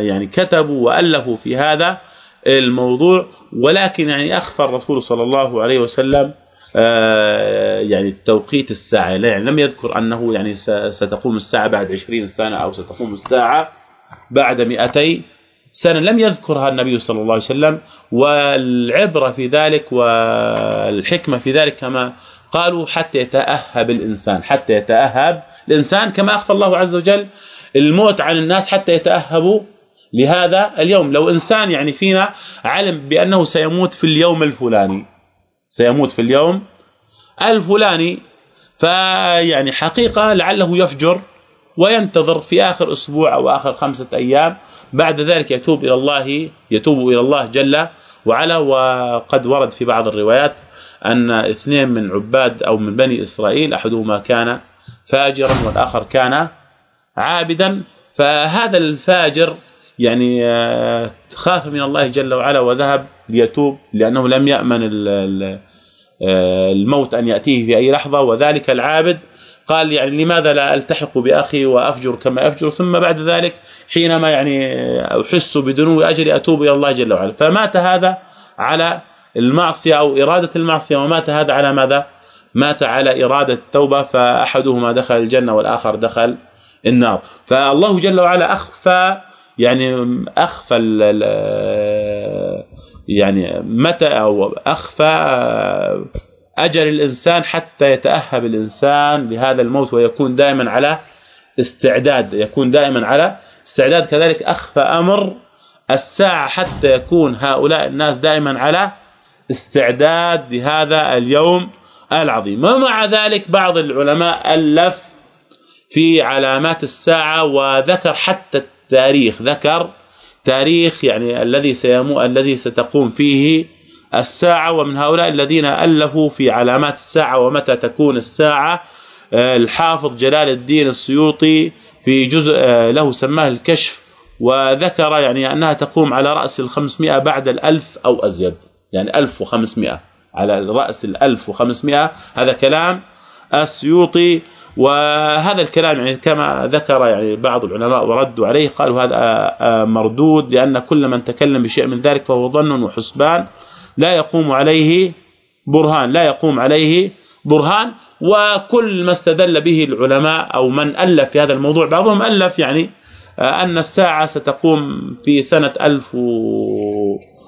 يعني كتبوا وألفوا في هذا الموضوع ولكن يعني اخفى الرسول صلى الله عليه وسلم آه، يعني توقيت الساعة. يعني لم يذكر أنه يعني ستقوم الساعة بعد 20 سنة أو ستقوم الساعة بعد 200 سنة. لم يذكرها النبي صلى الله عليه وسلم والعبرة في ذلك والحكمة في ذلك كما قالوا حتى يتأهب الإنسان حتى يتأهب الإنسان كما أخفى الله عز وجل الموت عن الناس حتى يتأهبوا لهذا اليوم. لو إنسان يعني فينا علم بأنه سيموت في اليوم الفلاني سيموت في اليوم الفلاني فيعني حقيقة لعله يفجر وينتظر في آخر أسبوع أو آخر خمسة أيام. بعد ذلك يتوب إلى الله يتوب إلى الله جل وعلا. وقد ورد في بعض الروايات أن اثنين من عباد أو من بني إسرائيل أحدهما كان فاجرا والآخر كان عابدا. فهذا الفاجر يعني آه، خاف من الله جل وعلا وذهب ليتوب لأنه لم يأمن آه، الموت أن يأتيه في أي لحظة. وذلك العابد قال يعني لماذا لا ألتحق بأخي وأفجر كما أفجر؟ ثم بعد ذلك حينما يعني أحس بدنو أجري أتوب إلى الله جل وعلا. فمات هذا على المعصية أو إرادة المعصية ومات هذا على ماذا؟ مات على إرادة التوبة فأحدهما دخل الجنة والآخر دخل النار. فالله جل وعلا أخفى يعني أخفى يعني متى أو أخفى أجل الإنسان حتى يتأهب الإنسان لهذا الموت ويكون دائما على استعداد يكون دائما على استعداد. كذلك أخفى أمر الساعة حتى يكون هؤلاء الناس دائما على استعداد لهذا اليوم. العظيم. ومع ذلك بعض العلماء ألف في علامات الساعة وذكر حتى التاريخ. ذكر تاريخ يعني الذي سيمو الذي ستقوم فيه الساعة ومن هؤلاء الذين ألفوا في علامات الساعة ومتى تكون الساعة. آه، الحافظ جلال الدين السيوطي في جزء آه، له سماه الكشف وذكر يعني أنها تقوم على رأس ال500 بعد ال1000 أو أزيد. يعني 1500 على رأس ال1500 هذا كلام السيوطي وهذا الكلام يعني كما ذكر يعني بعض العلماء وردوا عليه قالوا هذا مردود لأن كل من تكلم بشيء من ذلك فهو ظن وحسبان لا يقوم عليه برهان لا يقوم عليه برهان وكل ما استدل به العلماء أو من ألف في هذا الموضوع بعضهم ألف يعني أن الساعة ستقوم في سنة 1000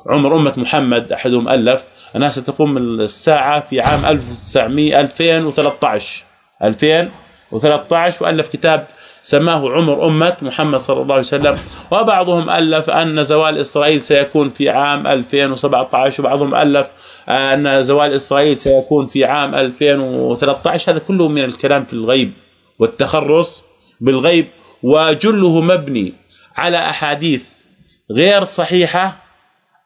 عمر أمة محمد أحدهم ألف. انها ستقوم الساعة في عام 1900 2013 2013 وألف كتاب سماه عمر أمة محمد صلى الله عليه وسلم. وبعضهم ألف أن زوال إسرائيل سيكون في عام 2017 وبعضهم ألف أن زوال إسرائيل سيكون في عام 2013 هذا كله من الكلام في الغيب والتخرص بالغيب وجله مبني على أحاديث غير صحيحة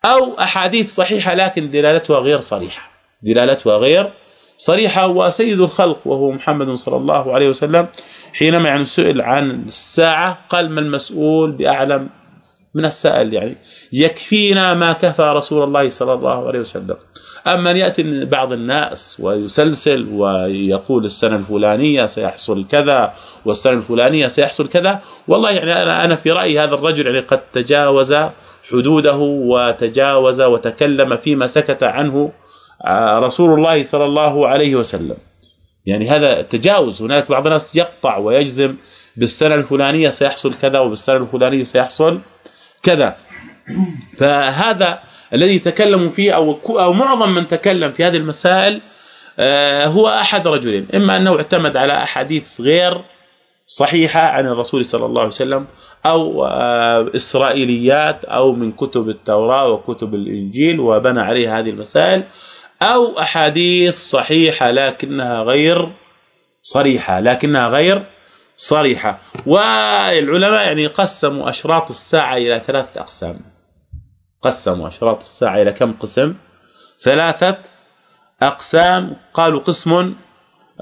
أو أحاديث صحيحة لكن دلالتها غير صريحة. دلالتها غير صريحة. وسيد الخلق وهو محمد صلى الله عليه وسلم حينما يعني سئل عن الساعة قال ما المسؤول بأعلم من السائل؟ يعني يكفينا ما كفى رسول الله صلى الله عليه وسلم. أما أن يأتي بعض الناس ويسلسل ويقول السنة الفلانية سيحصل كذا والسنة الفلانية سيحصل كذا والله يعني أنا أنا في رايي هذا الرجل يعني قد تجاوز حدوده وتجاوز وتكلم فيما سكت عنه آه، رسول الله صلى الله عليه وسلم. يعني هذا تجاوز. هناك بعض الناس يقطع ويجزم بالسنة الفلانية سيحصل كذا وبالسنة الفلانية سيحصل كذا. فهذا الذي تكلموا فيه أو أو معظم من تكلم في هذه المسائل آه، هو أحد رجلين. إما أنه اعتمد على أحاديث غير صحيحة عن الرسول صلى الله عليه وسلم أو آه، إسرائيليات أو من كتب التوراة وكتب الإنجيل وبنى عليها هذه المسائل أو أحاديث صحيحة لكنها غير صريحة لكنها غير صريحة. والعلماء يعني قسموا أشراط الساعة إلى ثلاثة أقسام. قسموا أشراط الساعة إلى كم قسم؟ ثلاثة أقسام. قالوا قسم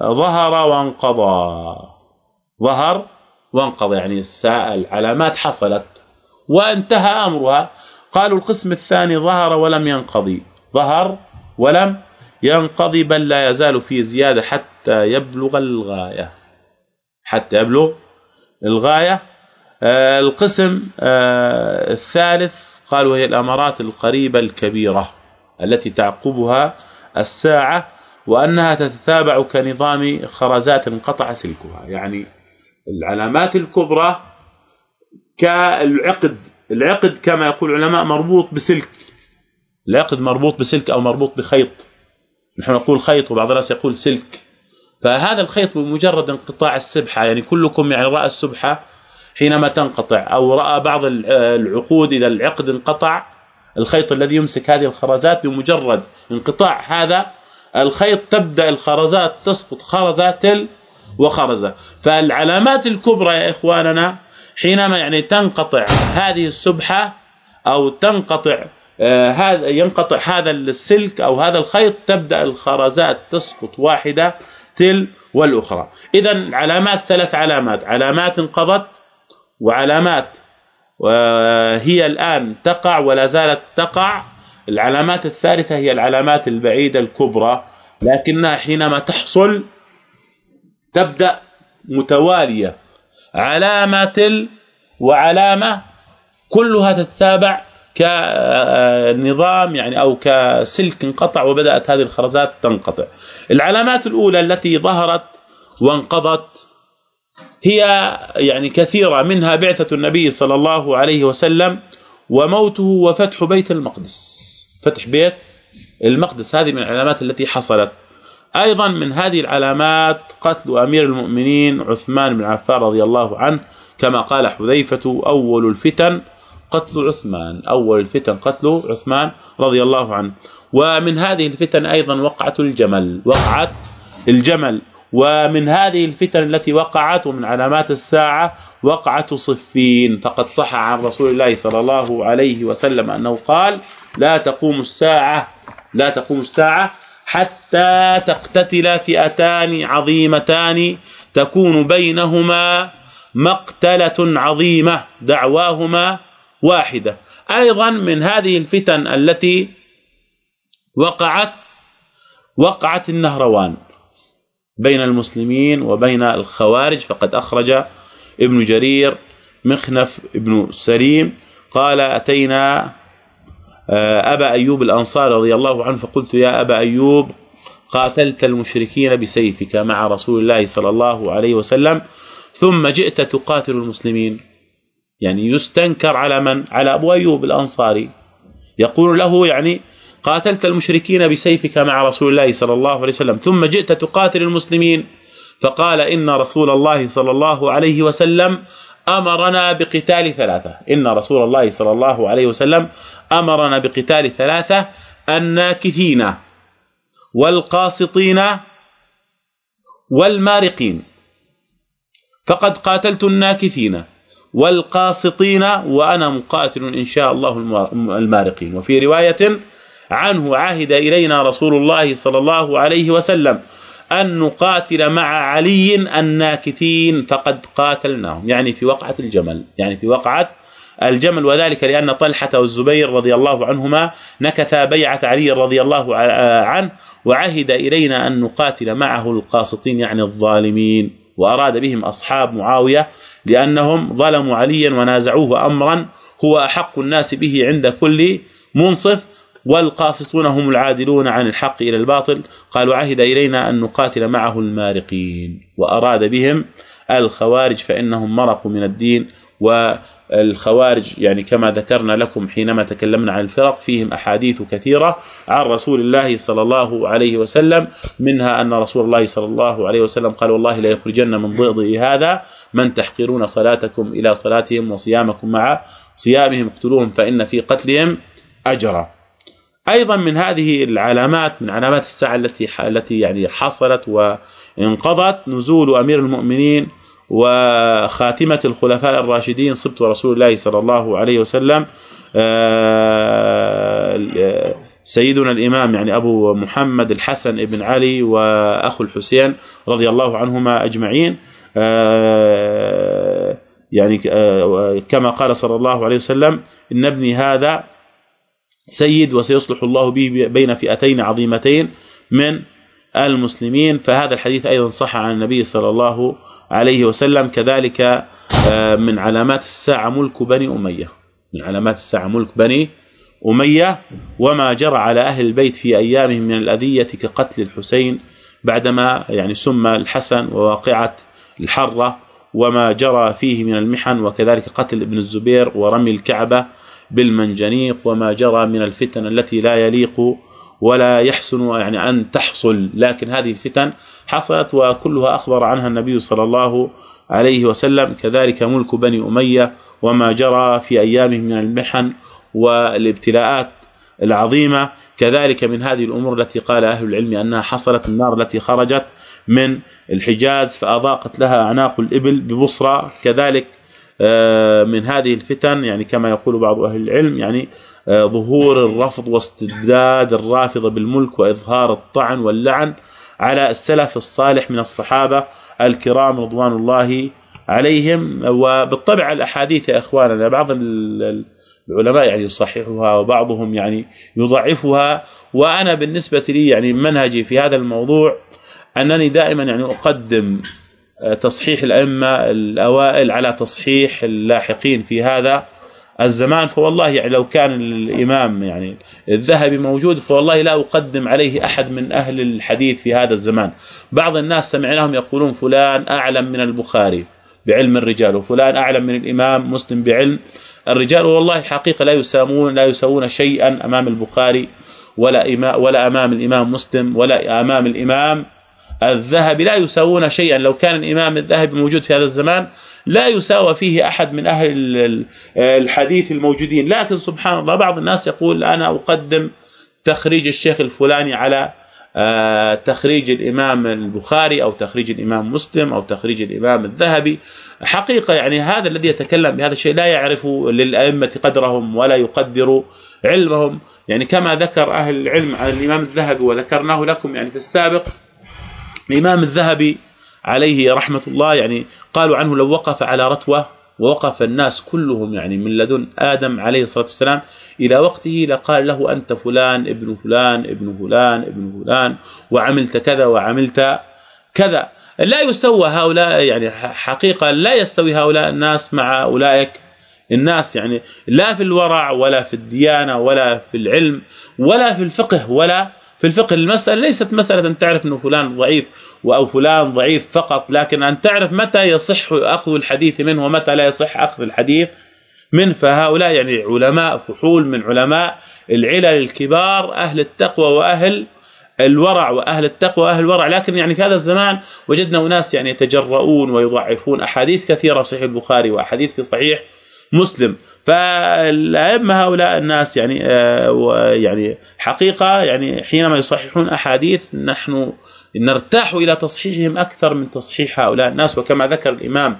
ظهر وانقضى. ظهر وانقضى يعني الساعة العلامات حصلت وانتهى أمرها. قالوا القسم الثاني ظهر ولم ينقضي. ظهر ولم ينقضي بل لا يزال في زيادة حتى يبلغ الغاية. حتى يبلغ الغاية. آه، القسم آه، الثالث قالوا هي الأمارات القريبة الكبيرة التي تعقبها الساعة وأنها تتتابع كنظام خرزات انقطع سلكها. يعني العلامات الكبرى كالعقد. العقد كما يقول العلماء مربوط بسلك. العقد مربوط بسلك أو مربوط بخيط. نحن نقول خيط وبعض الناس يقول سلك. فهذا الخيط بمجرد انقطاع السبحة. يعني كلكم يعني رأى السبحة حينما تنقطع أو رأى بعض العقود إذا العقد انقطع الخيط الذي يمسك هذه الخرزات بمجرد انقطاع هذا الخيط تبدأ الخرزات تسقط خرزه تل وخرزه فالعلامات الكبرى يا إخواننا حينما يعني تنقطع هذه السبحة أو تنقطع آه هذا ينقطع هذا السلك أو هذا الخيط تبدأ الخرزات تسقط واحدة تل والأخرى. اذا علامات ثلاث علامات. علامات انقضت وعلامات وهي الآن تقع ولا زالت تقع. العلامات الثالثة هي العلامات البعيدة الكبرى لكنها حينما تحصل تبدأ متوالية علامة تل وعلامة كلها تتابع كنظام يعني أو كسلك انقطع وبدأت هذه الخرزات تنقطع. العلامات الأولى التي ظهرت وانقضت هي يعني كثيرة منها بعثة النبي صلى الله عليه وسلم وموته وفتح بيت المقدس. فتح بيت المقدس هذه من العلامات التي حصلت. أيضا من هذه العلامات قتل أمير المؤمنين عثمان بن عفان رضي الله عنه كما قال حذيفة أول الفتن قتل عثمان أول الفتن قتل عثمان رضي الله عنه. ومن هذه الفتن أيضا وقعة الجمل وقعة الجمل. ومن هذه الفتن التي وقعت ومن علامات الساعة وقعة صفين. فقد صح عن رسول الله صلى الله عليه وسلم أنه قال لا تقوم الساعة لا تقوم الساعة حتى تقتتل فئتان عظيمتان تكون بينهما مقتلة عظيمة دعواهما واحدة. أيضا من هذه الفتن التي وقعت وقعت النهروان بين المسلمين وبين الخوارج. فقد أخرج ابن جرير مخنف ابن سليم قال أتينا آه، أبا أيوب الأنصاري رضي الله عنه فقلت يا أبا أيوب قاتلت المشركين بسيفك مع رسول الله صلى الله عليه وسلم ثم جئت تقاتل المسلمين. يعني يستنكر على من؟ على أبو أيوب الأنصاري. يقول له يعني قاتلت المشركين بسيفك مع رسول الله صلى الله عليه وسلم ثم جئت تقاتل المسلمين. فقال إن رسول الله صلى الله عليه وسلم أمرنا بقتال ثلاثة. إن رسول الله صلى الله عليه وسلم أمرنا بقتال ثلاثة الناكثين والقاسطين والمارقين. فقد قاتلت الناكثين والقاسطين وأنا مقاتل إن شاء الله المارقين. وفي رواية عنه عهد إلينا رسول الله صلى الله عليه وسلم أن نقاتل مع علي الناكثين فقد قاتلناهم. يعني في وقعة الجمل يعني في وقعة الجمل وذلك لأن طلحة والزبير رضي الله عنهما نكثا بيعة علي رضي الله عنه وعهد إلينا أن نقاتل معه القاسطين يعني الظالمين وأراد بهم أصحاب معاوية لأنهم ظلموا عليا ونازعوه أمرا هو أحق الناس به عند كل منصف والقاسطون هم العادلون عن الحق إلى الباطل قال وعهد إلينا أن نقاتل معه المارقين وأراد بهم الخوارج فإنهم مرقوا من الدين والخوارج يعني كما ذكرنا لكم حينما تكلمنا عن الفرق فيهم أحاديث كثيرة عن رسول الله صلى الله عليه وسلم منها أن رسول الله صلى الله عليه وسلم قال والله لا يخرجن من ضئضئ هذا من تحقرون صلاتكم إلى صلاتهم وصيامكم مع صيامهم اقتلوهم فإن في قتلهم أجرا. أيضا من هذه العلامات من علامات الساعة التي التي يعني حصلت وانقضت نزول أمير المؤمنين وخاتمة الخلفاء الراشدين صبت رسول الله صلى الله عليه وسلم آه، سيدنا الإمام يعني أبو محمد الحسن بن علي وأخو الحسين رضي الله عنهما أجمعين آه، يعني آه، كما قال صلى الله عليه وسلم إن ابني هذا سيد وسيصلح الله به بين فئتين عظيمتين من المسلمين فهذا الحديث أيضا صح عن النبي صلى الله عليه وسلم. كذلك آه، من علامات الساعة ملك بني أمية. من علامات الساعة ملك بني أمية. وما جرى على أهل البيت في أيامهم من الأذية كقتل الحسين بعدما يعني سمى الحسن وواقعة الحرة. وما جرى فيه من المحن وكذلك قتل ابن الزبير ورمي الكعبة بالمنجنيق. وما جرى من الفتن التي لا يليق ولا يحسن يعني أن تحصل لكن هذه الفتن حصلت وكلها أخبر عنها النبي صلى الله عليه وسلم. كذلك ملك بني أمية وما جرى في أيامهم من المحن والابتلاءات العظيمة. كذلك من هذه الأمور التي قال أهل العلم أنها حصلت النار التي خرجت من الحجاز فأضاقت لها أعناق الإبل ببصرى كذلك آه، من هذه الفتن يعني كما يقول بعض أهل العلم يعني ظهور الرفض واستبداد الرافضة بالملك وإظهار الطعن واللعن على السلف الصالح من الصحابة الكرام رضوان الله عليهم. وبالطبع الأحاديث يا إخواننا بعض العلماء يعني يصححها وبعضهم يعني يضعفها. وأنا بالنسبة لي يعني منهجي في هذا الموضوع أنني دائما يعني أقدم تصحيح الأئمة الأوائل على تصحيح اللاحقين في هذا. الزمان فوالله يعني لو كان الإمام يعني الذهبي موجود فوالله لا أقدم عليه أحد من أهل الحديث في هذا الزمان. بعض الناس سمعناهم يقولون فلان أعلم من البخاري بعلم الرجال وفلان أعلم من الإمام مسلم بعلم الرجال. والله الحقيقة لا يسامون لا يسوون شيئا أمام البخاري ولا ولا أمام الإمام مسلم ولا أمام الإمام الذهبي لا يساوون شيئا. لو كان الإمام الذهبي موجود في هذا الزمان لا يساوى فيه أحد من أهل الحديث الموجودين. لكن سبحان الله بعض الناس يقول أنا أقدم تخريج الشيخ الفلاني على آه، تخريج الإمام البخاري أو تخريج الإمام مسلم أو تخريج الإمام الذهبي. حقيقة يعني هذا الذي يتكلم بهذا الشيء لا يعرف للأئمة قدرهم ولا يقدر علمهم. يعني كما ذكر أهل العلم عن الإمام الذهبي وذكرناه لكم يعني في السابق الإمام الذهبي عليه رحمة الله يعني قالوا عنه لو وقف على رتوة ووقف الناس كلهم يعني من لدن آدم عليه الصلاة والسلام إلى وقته لقال له أنت فلان ابن فلان ابن فلان ابن فلان وعملت كذا وعملت كذا. لا يسوى هؤلاء يعني حقيقة لا يستوي هؤلاء الناس مع أولئك الناس يعني لا في الورع ولا في الديانة ولا في العلم ولا في الفقه ولا في الفقه المسألة ليست مسألة أن تعرف أنه فلان ضعيف أو فلان ضعيف فقط لكن أن تعرف متى يصح أخذ الحديث منه ومتى لا يصح أخذ الحديث منه فهؤلاء يعني علماء فحول من علماء العلل الكبار أهل التقوى وأهل الورع وأهل التقوى وأهل الورع. لكن يعني في هذا الزمان وجدنا أناس يعني يتجرؤون ويضعفون أحاديث كثيرة في صحيح البخاري وأحاديث في صحيح مسلم. فالأئمة هؤلاء الناس يعني آه، يعني حقيقة يعني حينما يصححون أحاديث نحن نرتاح إلى تصحيحهم أكثر من تصحيح هؤلاء الناس. وكما ذكر الإمام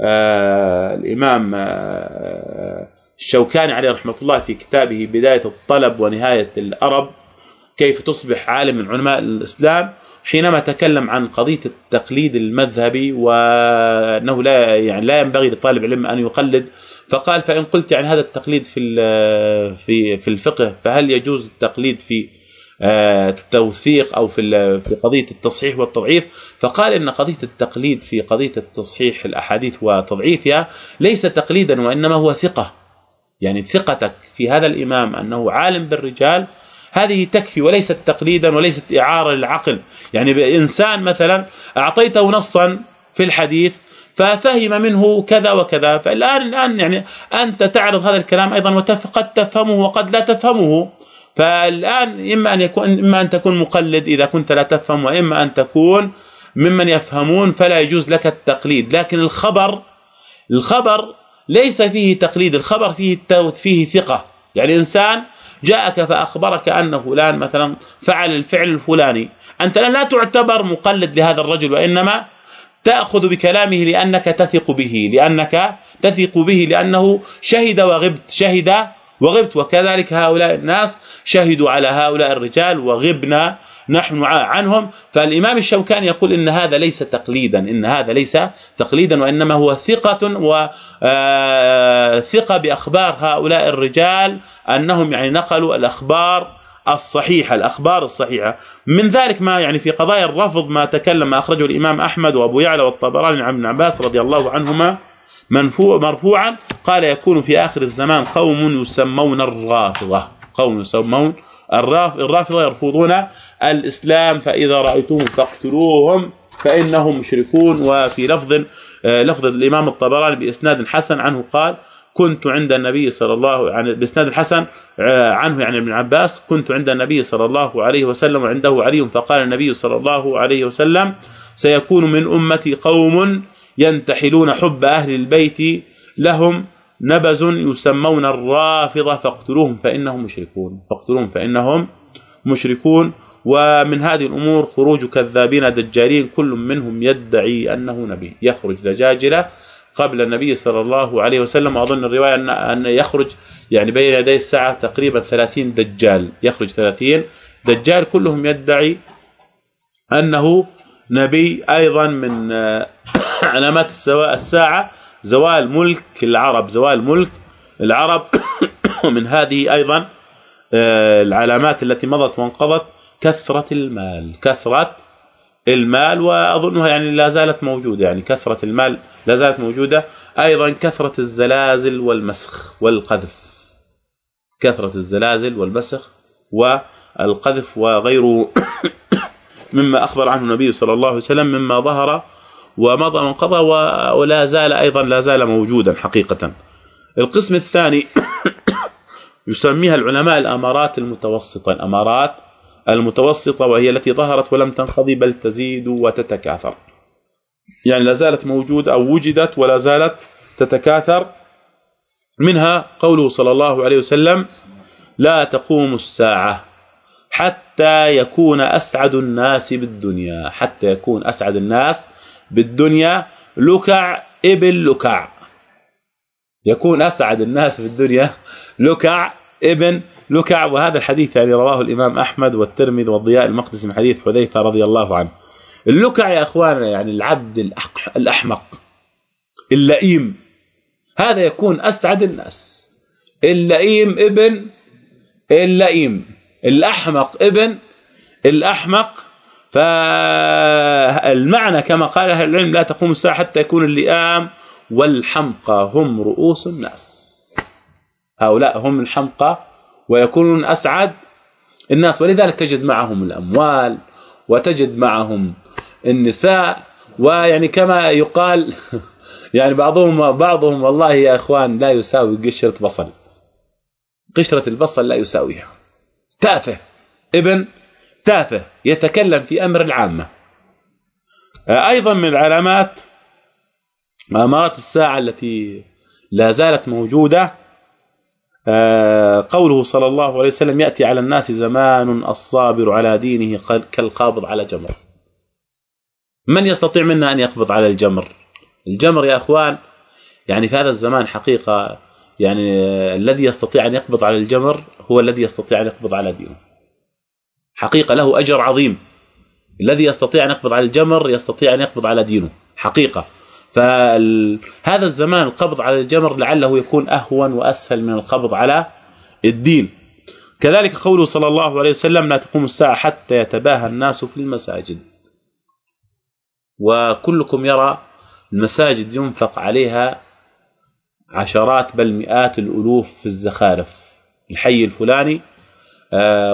آه، الإمام آه، الشوكاني عليه رحمة الله في كتابه بداية الطلب ونهاية الأرب كيف تصبح عالم من علماء الإسلام. حينما تكلم عن قضية التقليد المذهبي وأنه لا يعني لا ينبغي لطالب العلم أن يقلد فقال فإن قلت يعني هذا التقليد في في في الفقه فهل يجوز التقليد في آه، التوثيق أو في في قضية التصحيح والتضعيف؟ فقال إن قضية التقليد في قضية التصحيح الأحاديث وتضعيفها ليس تقليدا وإنما هو ثقة. يعني ثقتك في هذا الإمام أنه عالم بالرجال هذه تكفي وليست تقليدا وليست إعارة للعقل. يعني إنسان مثلا أعطيته نصا في الحديث ففهم منه كذا وكذا فالآن الآن يعني أنت تعرض هذا الكلام أيضا وقد تفهمه وقد لا تفهمه. فالآن إما أن يكون إما أن تكون مقلد إذا كنت لا تفهم وإما أن تكون ممن يفهمون فلا يجوز لك التقليد. لكن الخبر الخبر ليس فيه تقليد الخبر فيه فيه ثقة. يعني إنسان جاءك فأخبرك أن فلان مثلا فعل الفعل الفلاني. أنت لا تعتبر مقلد لهذا الرجل وإنما تأخذ بكلامه لأنك تثق به لأنك تثق به لأنه شهد وغبت شهد وغبت. وكذلك هؤلاء الناس شهدوا على هؤلاء الرجال وغبنا نحن عنهم. فالإمام الشوكاني يقول إن هذا ليس تقليدا إن هذا ليس تقليدا وإنما هو ثقة وثقه آه، بأخبار هؤلاء الرجال أنهم يعني نقلوا الأخبار الصحيحة الأخبار الصحيحة. من ذلك ما يعني في قضايا الرفض ما تكلم ما أخرجه الإمام أحمد وأبو يعلى والطبراني عن ابن عباس رضي الله عنهما منفوع مرفوعا قال يكون في آخر الزمان قوم يسمون الرافضة قوم يسمون الرافضه يرفضون الإسلام فإذا رايتوهم فاقتلوهم فإنهم مشركون. وفي لفظ لفظ الإمام الطبراني بإسناد حسن عنه قال كنت عند النبي صلى الله يعني بإسناد الحسن آه، عنه يعني ابن عباس كنت عند النبي صلى الله عليه وسلم وعنده علي فقال النبي صلى الله عليه وسلم سيكون من أمتي قوم ينتحلون حب أهل البيت لهم نبز يسمون الرافضة فاقتلوهم فإنهم مشركون. فاقتلوهم فإنهم مشركون. ومن هذه الأمور خروج كذابين دجالين كل منهم يدعي أنه نبي يخرج دجاجلة قبل النبي صلى الله عليه وسلم. وأظن الرواية ان أن يخرج يعني بين يدي الساعة تقريبا 30 دجال يخرج 30 دجال. كلهم يدعي أنه نبي أيضا من علامات الساعة. زوال ملك العرب زوال ملك العرب. ومن هذه أيضا آه، العلامات التي مضت وانقضت كثرة المال كثرة المال وأظنها يعني لا زالت موجودة يعني كثرة المال لا زالت موجودة. أيضا كثرة الزلازل والمسخ والقذف كثرة الزلازل والمسخ والقذف وغيره. مما أخبر عنه النبي صلى الله عليه وسلم مما ظهر ومضى وانقضى ولا زال أيضا لا زال موجودا حقيقه. القسم الثاني يسميها العلماء الأمارات المتوسطة الأمارات المتوسطة وهي التي ظهرت ولم تنقضي بل تزيد وتتكاثر. يعني لا زالت موجودة أو وجدت ولا زالت تتكاثر. منها قوله صلى الله عليه وسلم لا تقوم الساعة حتى يكون أسعد الناس بالدنيا حتى يكون أسعد الناس بالدنيا لكع ابن لكع يكون أسعد الناس في الدنيا لكع إبن لكع وهذا الحديث يعني رواه الإمام أحمد والترمذي والضياء المقدسي من حديث حذيفة رضي الله عنه. اللكع يا اخواننا يعني العبد الأحمق اللئيم هذا يكون أسعد الناس. اللئيم إبن اللئيم الأحمق إبن الأحمق فالمعنى كما قال أهل العلم لا تقوم الساعة حتى يكون اللئام والحمقى هم رؤوس الناس. هؤلاء هم الحمقى ويكونون أسعد الناس ولذلك تجد معهم الأموال وتجد معهم النساء. ويعني كما يقال يعني بعضهم بعضهم والله يا إخوان لا يساوي قشرة بصل. قشرة البصل لا يساويها. تافه. ابن تافه يتكلم في أمر العامة. أيضا من العلامات امارات الساعة التي لا زالت موجودة قوله صلى الله عليه وسلم يأتي على الناس زمان الصابر على دينه كالقابض على جمر. من يستطيع منا أن يقبض على الجمر؟ الجمر يا أخوان يعني في هذا الزمان حقيقة يعني الذي يستطيع أن يقبض على الجمر هو الذي يستطيع أن يقبض على دينه. حقيقة له أجر عظيم. الذي يستطيع أن يقبض على الجمر يستطيع أن يقبض على دينه. حقيقة. فهذا الزمان القبض على الجمر لعله يكون أهون وأسهل من القبض على الدين. كذلك قوله صلى الله عليه وسلم لا تقوم الساعة حتى يتباهى الناس في المساجد. وكلكم يرى المساجد ينفق عليها عشرات بل مئات الألوف في الزخارف. الحي الفلاني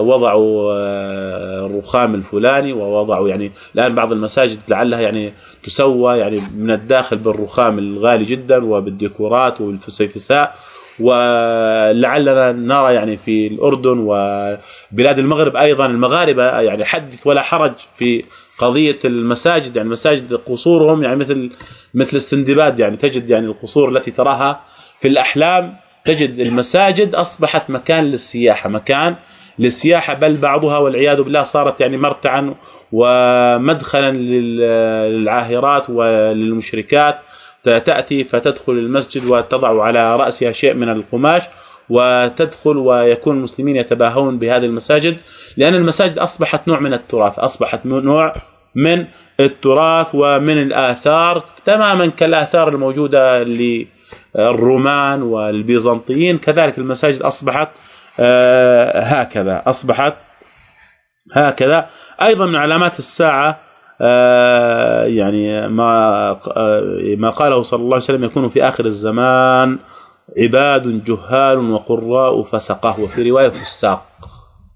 وضعوا آه، الرخام الفلاني ووضعوا يعني الآن بعض المساجد لعلها يعني تسوى يعني من الداخل بالرخام الغالي جدا وبالديكورات والفسيفساء ولعلنا نرى يعني في الأردن وبلاد المغرب أيضا المغاربة يعني حدث ولا حرج في قضية المساجد يعني مساجد قصورهم يعني مثل مثل السندباد يعني تجد يعني القصور التي تراها في الأحلام تجد المساجد أصبحت مكان للسياحة مكان للسياحة بل بعضها والعياذ بالله صارت يعني مرتعا ومدخلا للعاهرات وللمشركات. تأتي فتدخل المسجد وتضع على رأسها شيء من القماش وتدخل ويكون المسلمين يتباهون بهذه المساجد لأن المساجد أصبحت نوع من التراث أصبحت نوع من التراث ومن الآثار تماما كالآثار الموجودة للرومان والبيزنطيين. كذلك المساجد أصبحت هكذا. أصبحت هكذا. أيضا من علامات الساعة آه، يعني ما آه، ما قاله صلى الله عليه وسلم يكون في آخر الزمان عباد جهال وقراء فسقه وفي رواية فساق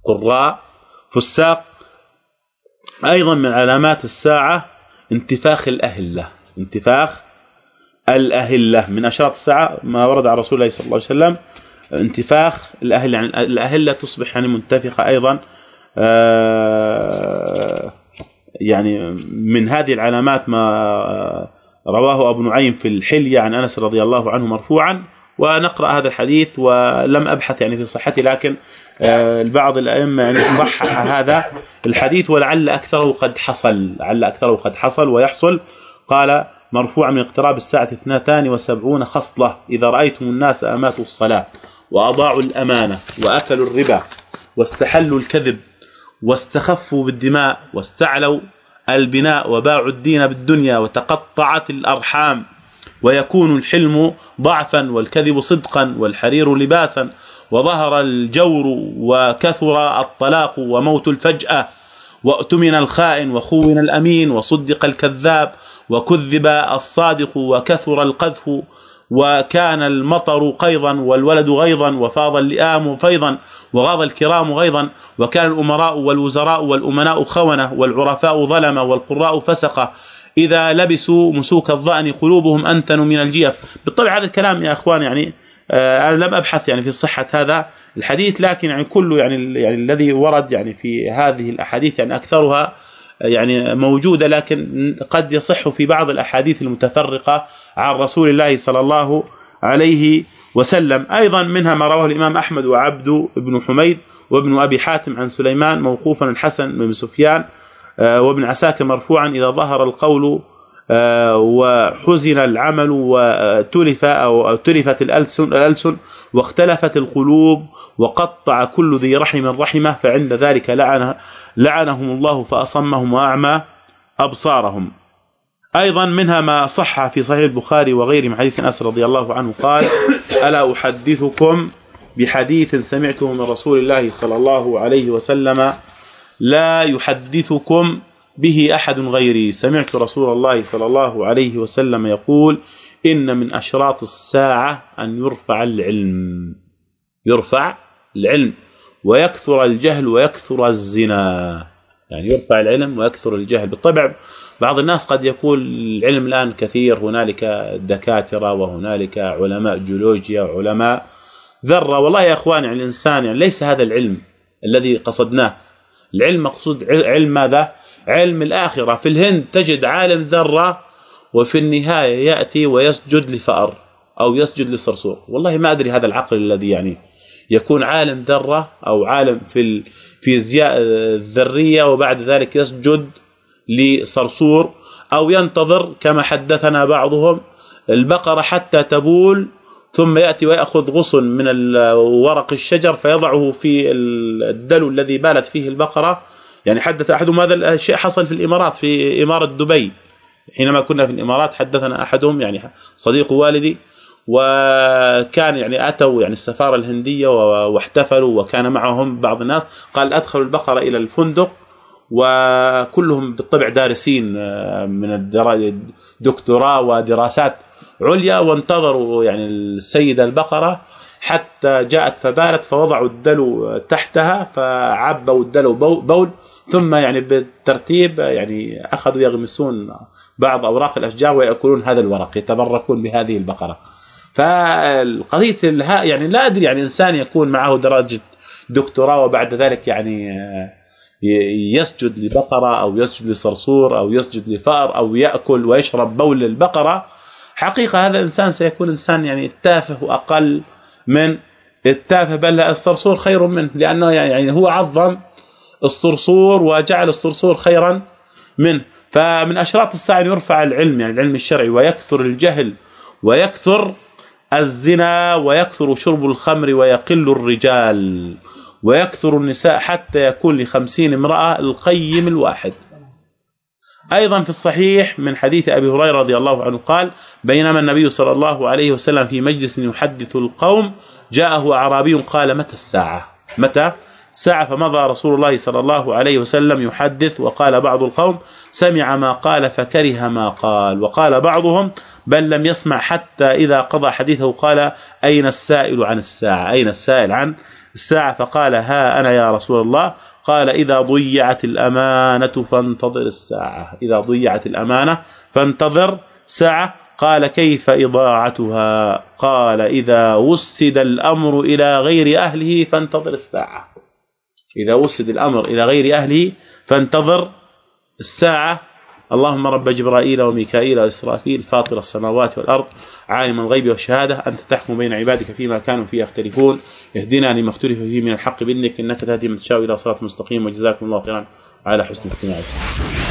قراء فساق. أيضا من علامات الساعة انتفاخ الأهلة. انتفاخ الأهلة. من أشراط الساعة ما ورد عن رسول الله صلى الله عليه وسلم. انتفاخ. الأهل يعني الاهله تصبح يعني منتفخة أيضا. آه، يعني من هذه العلامات ما رواه أبو نعيم في الحلية عن أنس رضي الله عنه مرفوعا ونقرأ هذا الحديث ولم أبحث يعني في صحته لكن آه، البعض الأئمة يعني صحح هذا الحديث ولعل أكثره قد حصل لعل أكثره قد حصل ويحصل. قال مرفوعا من اقتراب الساعة 72 خصلة إذا رأيتم الناس أماتوا الصلاة. وأضاعوا الأمانة وأكلوا الربا واستحلوا الكذب واستخفوا بالدماء واستعلوا البناء وباعوا الدين بالدنيا وتقطعت الأرحام ويكون الحلم ضعفا والكذب صدقا والحرير لباسا وظهر الجور وكثر الطلاق وموت الفجأة وأؤتمن الخائن وخون الأمين وصدق الكذاب وكذب الصادق وكثر القذف وكان المطر قيضا والولد غيظا وفاض اللئام فيضا وغاض الكرام غيظا وكان الأمراء والوزراء والأمناء خونة والعرفاء ظلمة والقراء فسقة. إذا لبسوا مسوك الظأن قلوبهم أنتن من الجيف. بالطبع هذا الكلام يا إخوان يعني آه، أنا لم أبحث يعني في صحة هذا الحديث لكن يعني كله يعني يعني الذي ورد يعني في هذه الأحاديث يعني أكثرها يعني موجودة لكن قد يصح في بعض الأحاديث المتفرقة عن رسول الله صلى الله عليه وسلم. أيضا منها ما رواه الإمام أحمد وعبد بن حميد وابن أبي حاتم عن سليمان موقوفا الحسن بن سفيان آه، وابن عساكر مرفوعا إذا ظهر القول وحزن العمل وتلف أو تلفت الالسن الألسن واختلفت القلوب وقطع كل ذي رحم رحمة فعند ذلك لعن لعنهم الله فأصمهم وأعمى أبصارهم. أيضا منها ما صح في صحيح البخاري وغيره من حديث أنس رضي الله عنه قال ألا أحدثكم بحديث سمعته من رسول الله صلى الله عليه وسلم؟ لا يحدثكم به أحد غيري. سمعت رسول الله صلى الله عليه وسلم يقول إن من أشراط الساعة أن يرفع العلم. يرفع العلم. ويكثر الجهل ويكثر الزنا. يعني يرفع العلم ويكثر الجهل. بالطبع بعض الناس قد يقول العلم الآن كثير هنالك دكاترة وهنالك علماء جيولوجيا وعلماء ذرة. والله يا إخوان يعني الإنسان يعني ليس هذا العلم الذي قصدناه. العلم مقصود علم ماذا؟ علم الآخرة. في الهند تجد عالم ذرة وفي النهاية يأتي ويسجد لفأر أو يسجد لصرصور. والله ما أدري هذا العقل الذي يعني يكون عالم ذرة أو عالم في الفيزياء الذرية وبعد ذلك يسجد لصرصور أو ينتظر كما حدثنا بعضهم البقرة حتى تبول ثم يأتي ويأخذ غصن من ورق الشجر فيضعه في الدلو الذي بالت فيه البقرة يعني حدث أحدهم هذا الشيء حصل في الإمارات في إمارة دبي. حينما كنا في الإمارات حدثنا أحدهم يعني صديق والدي وكان يعني أتوا يعني السفارة الهندية واحتفلوا وكان معهم بعض الناس. قال أدخلوا البقرة إلى الفندق وكلهم بالطبع دارسين آه، من الدكتوراه ودراسات عليا وانتظروا يعني السيدة البقرة حتى جاءت فبالت فوضعوا الدلو تحتها فعبوا الدلو بول ثم يعني بالترتيب يعني أخذوا يغمسون بعض أوراق الأشجار ويأكلون هذا الورق يتبركون بهذه البقرة. فالقضية يعني لا أدري يعني إنسان يكون معه درجة دكتوراه وبعد ذلك يعني يسجد لبقرة أو يسجد لصرصور أو يسجد لفأر أو يأكل ويشرب بول البقرة. حقيقة هذا الانسان سيكون إنسان يعني تافه واقل من التافه بل الصرصور خير منه لأنه يعني هو عظم الصرصور وجعل الصرصور خيرا منه. فمن أشراط الساعة أن يرفع العلم يعني العلم الشرعي ويكثر الجهل ويكثر الزنا ويكثر شرب الخمر ويقل الرجال ويكثر النساء حتى يكون لخمسين امرأة القيم الواحد. أيضا في الصحيح من حديث أبي هريرة رضي الله عنه قال بينما النبي صلى الله عليه وسلم في مجلس يحدث القوم جاءه أعرابي قال متى الساعة؟ متى؟ ساعة فمضى رسول الله صلى الله عليه وسلم يحدث وقال بعض القوم سمع ما قال فكره ما قال. وقال بعضهم بل لم يسمع حتى إذا قضى حديثه قال أين السائل عن الساعة؟ أين السائل عن الساعة؟ فقال ها أنا يا رسول الله. قال إذا ضيعت الأمانة فانتظر الساعة. إذا ضيعت الأمانة فانتظر ساعة. قال كيف إضاعتها؟ قال إذا وسد الأمر إلى غير أهله فانتظر الساعة. إذا وسد الأمر إلى غير أهله فانتظر الساعة. اللهم رب جبرائيل وميكائيل وإسرافيل فاطر السماوات والأرض عالم الغيب والشهادة أنت تحكم بين عبادك فيما كانوا فيه يختلفون. اهدنا لما اختلف فيه من الحق بإذنك إنك تهدي من تشاء إلى صراط مستقيم. وجزاكم الله خيرا. على حسن استماعكم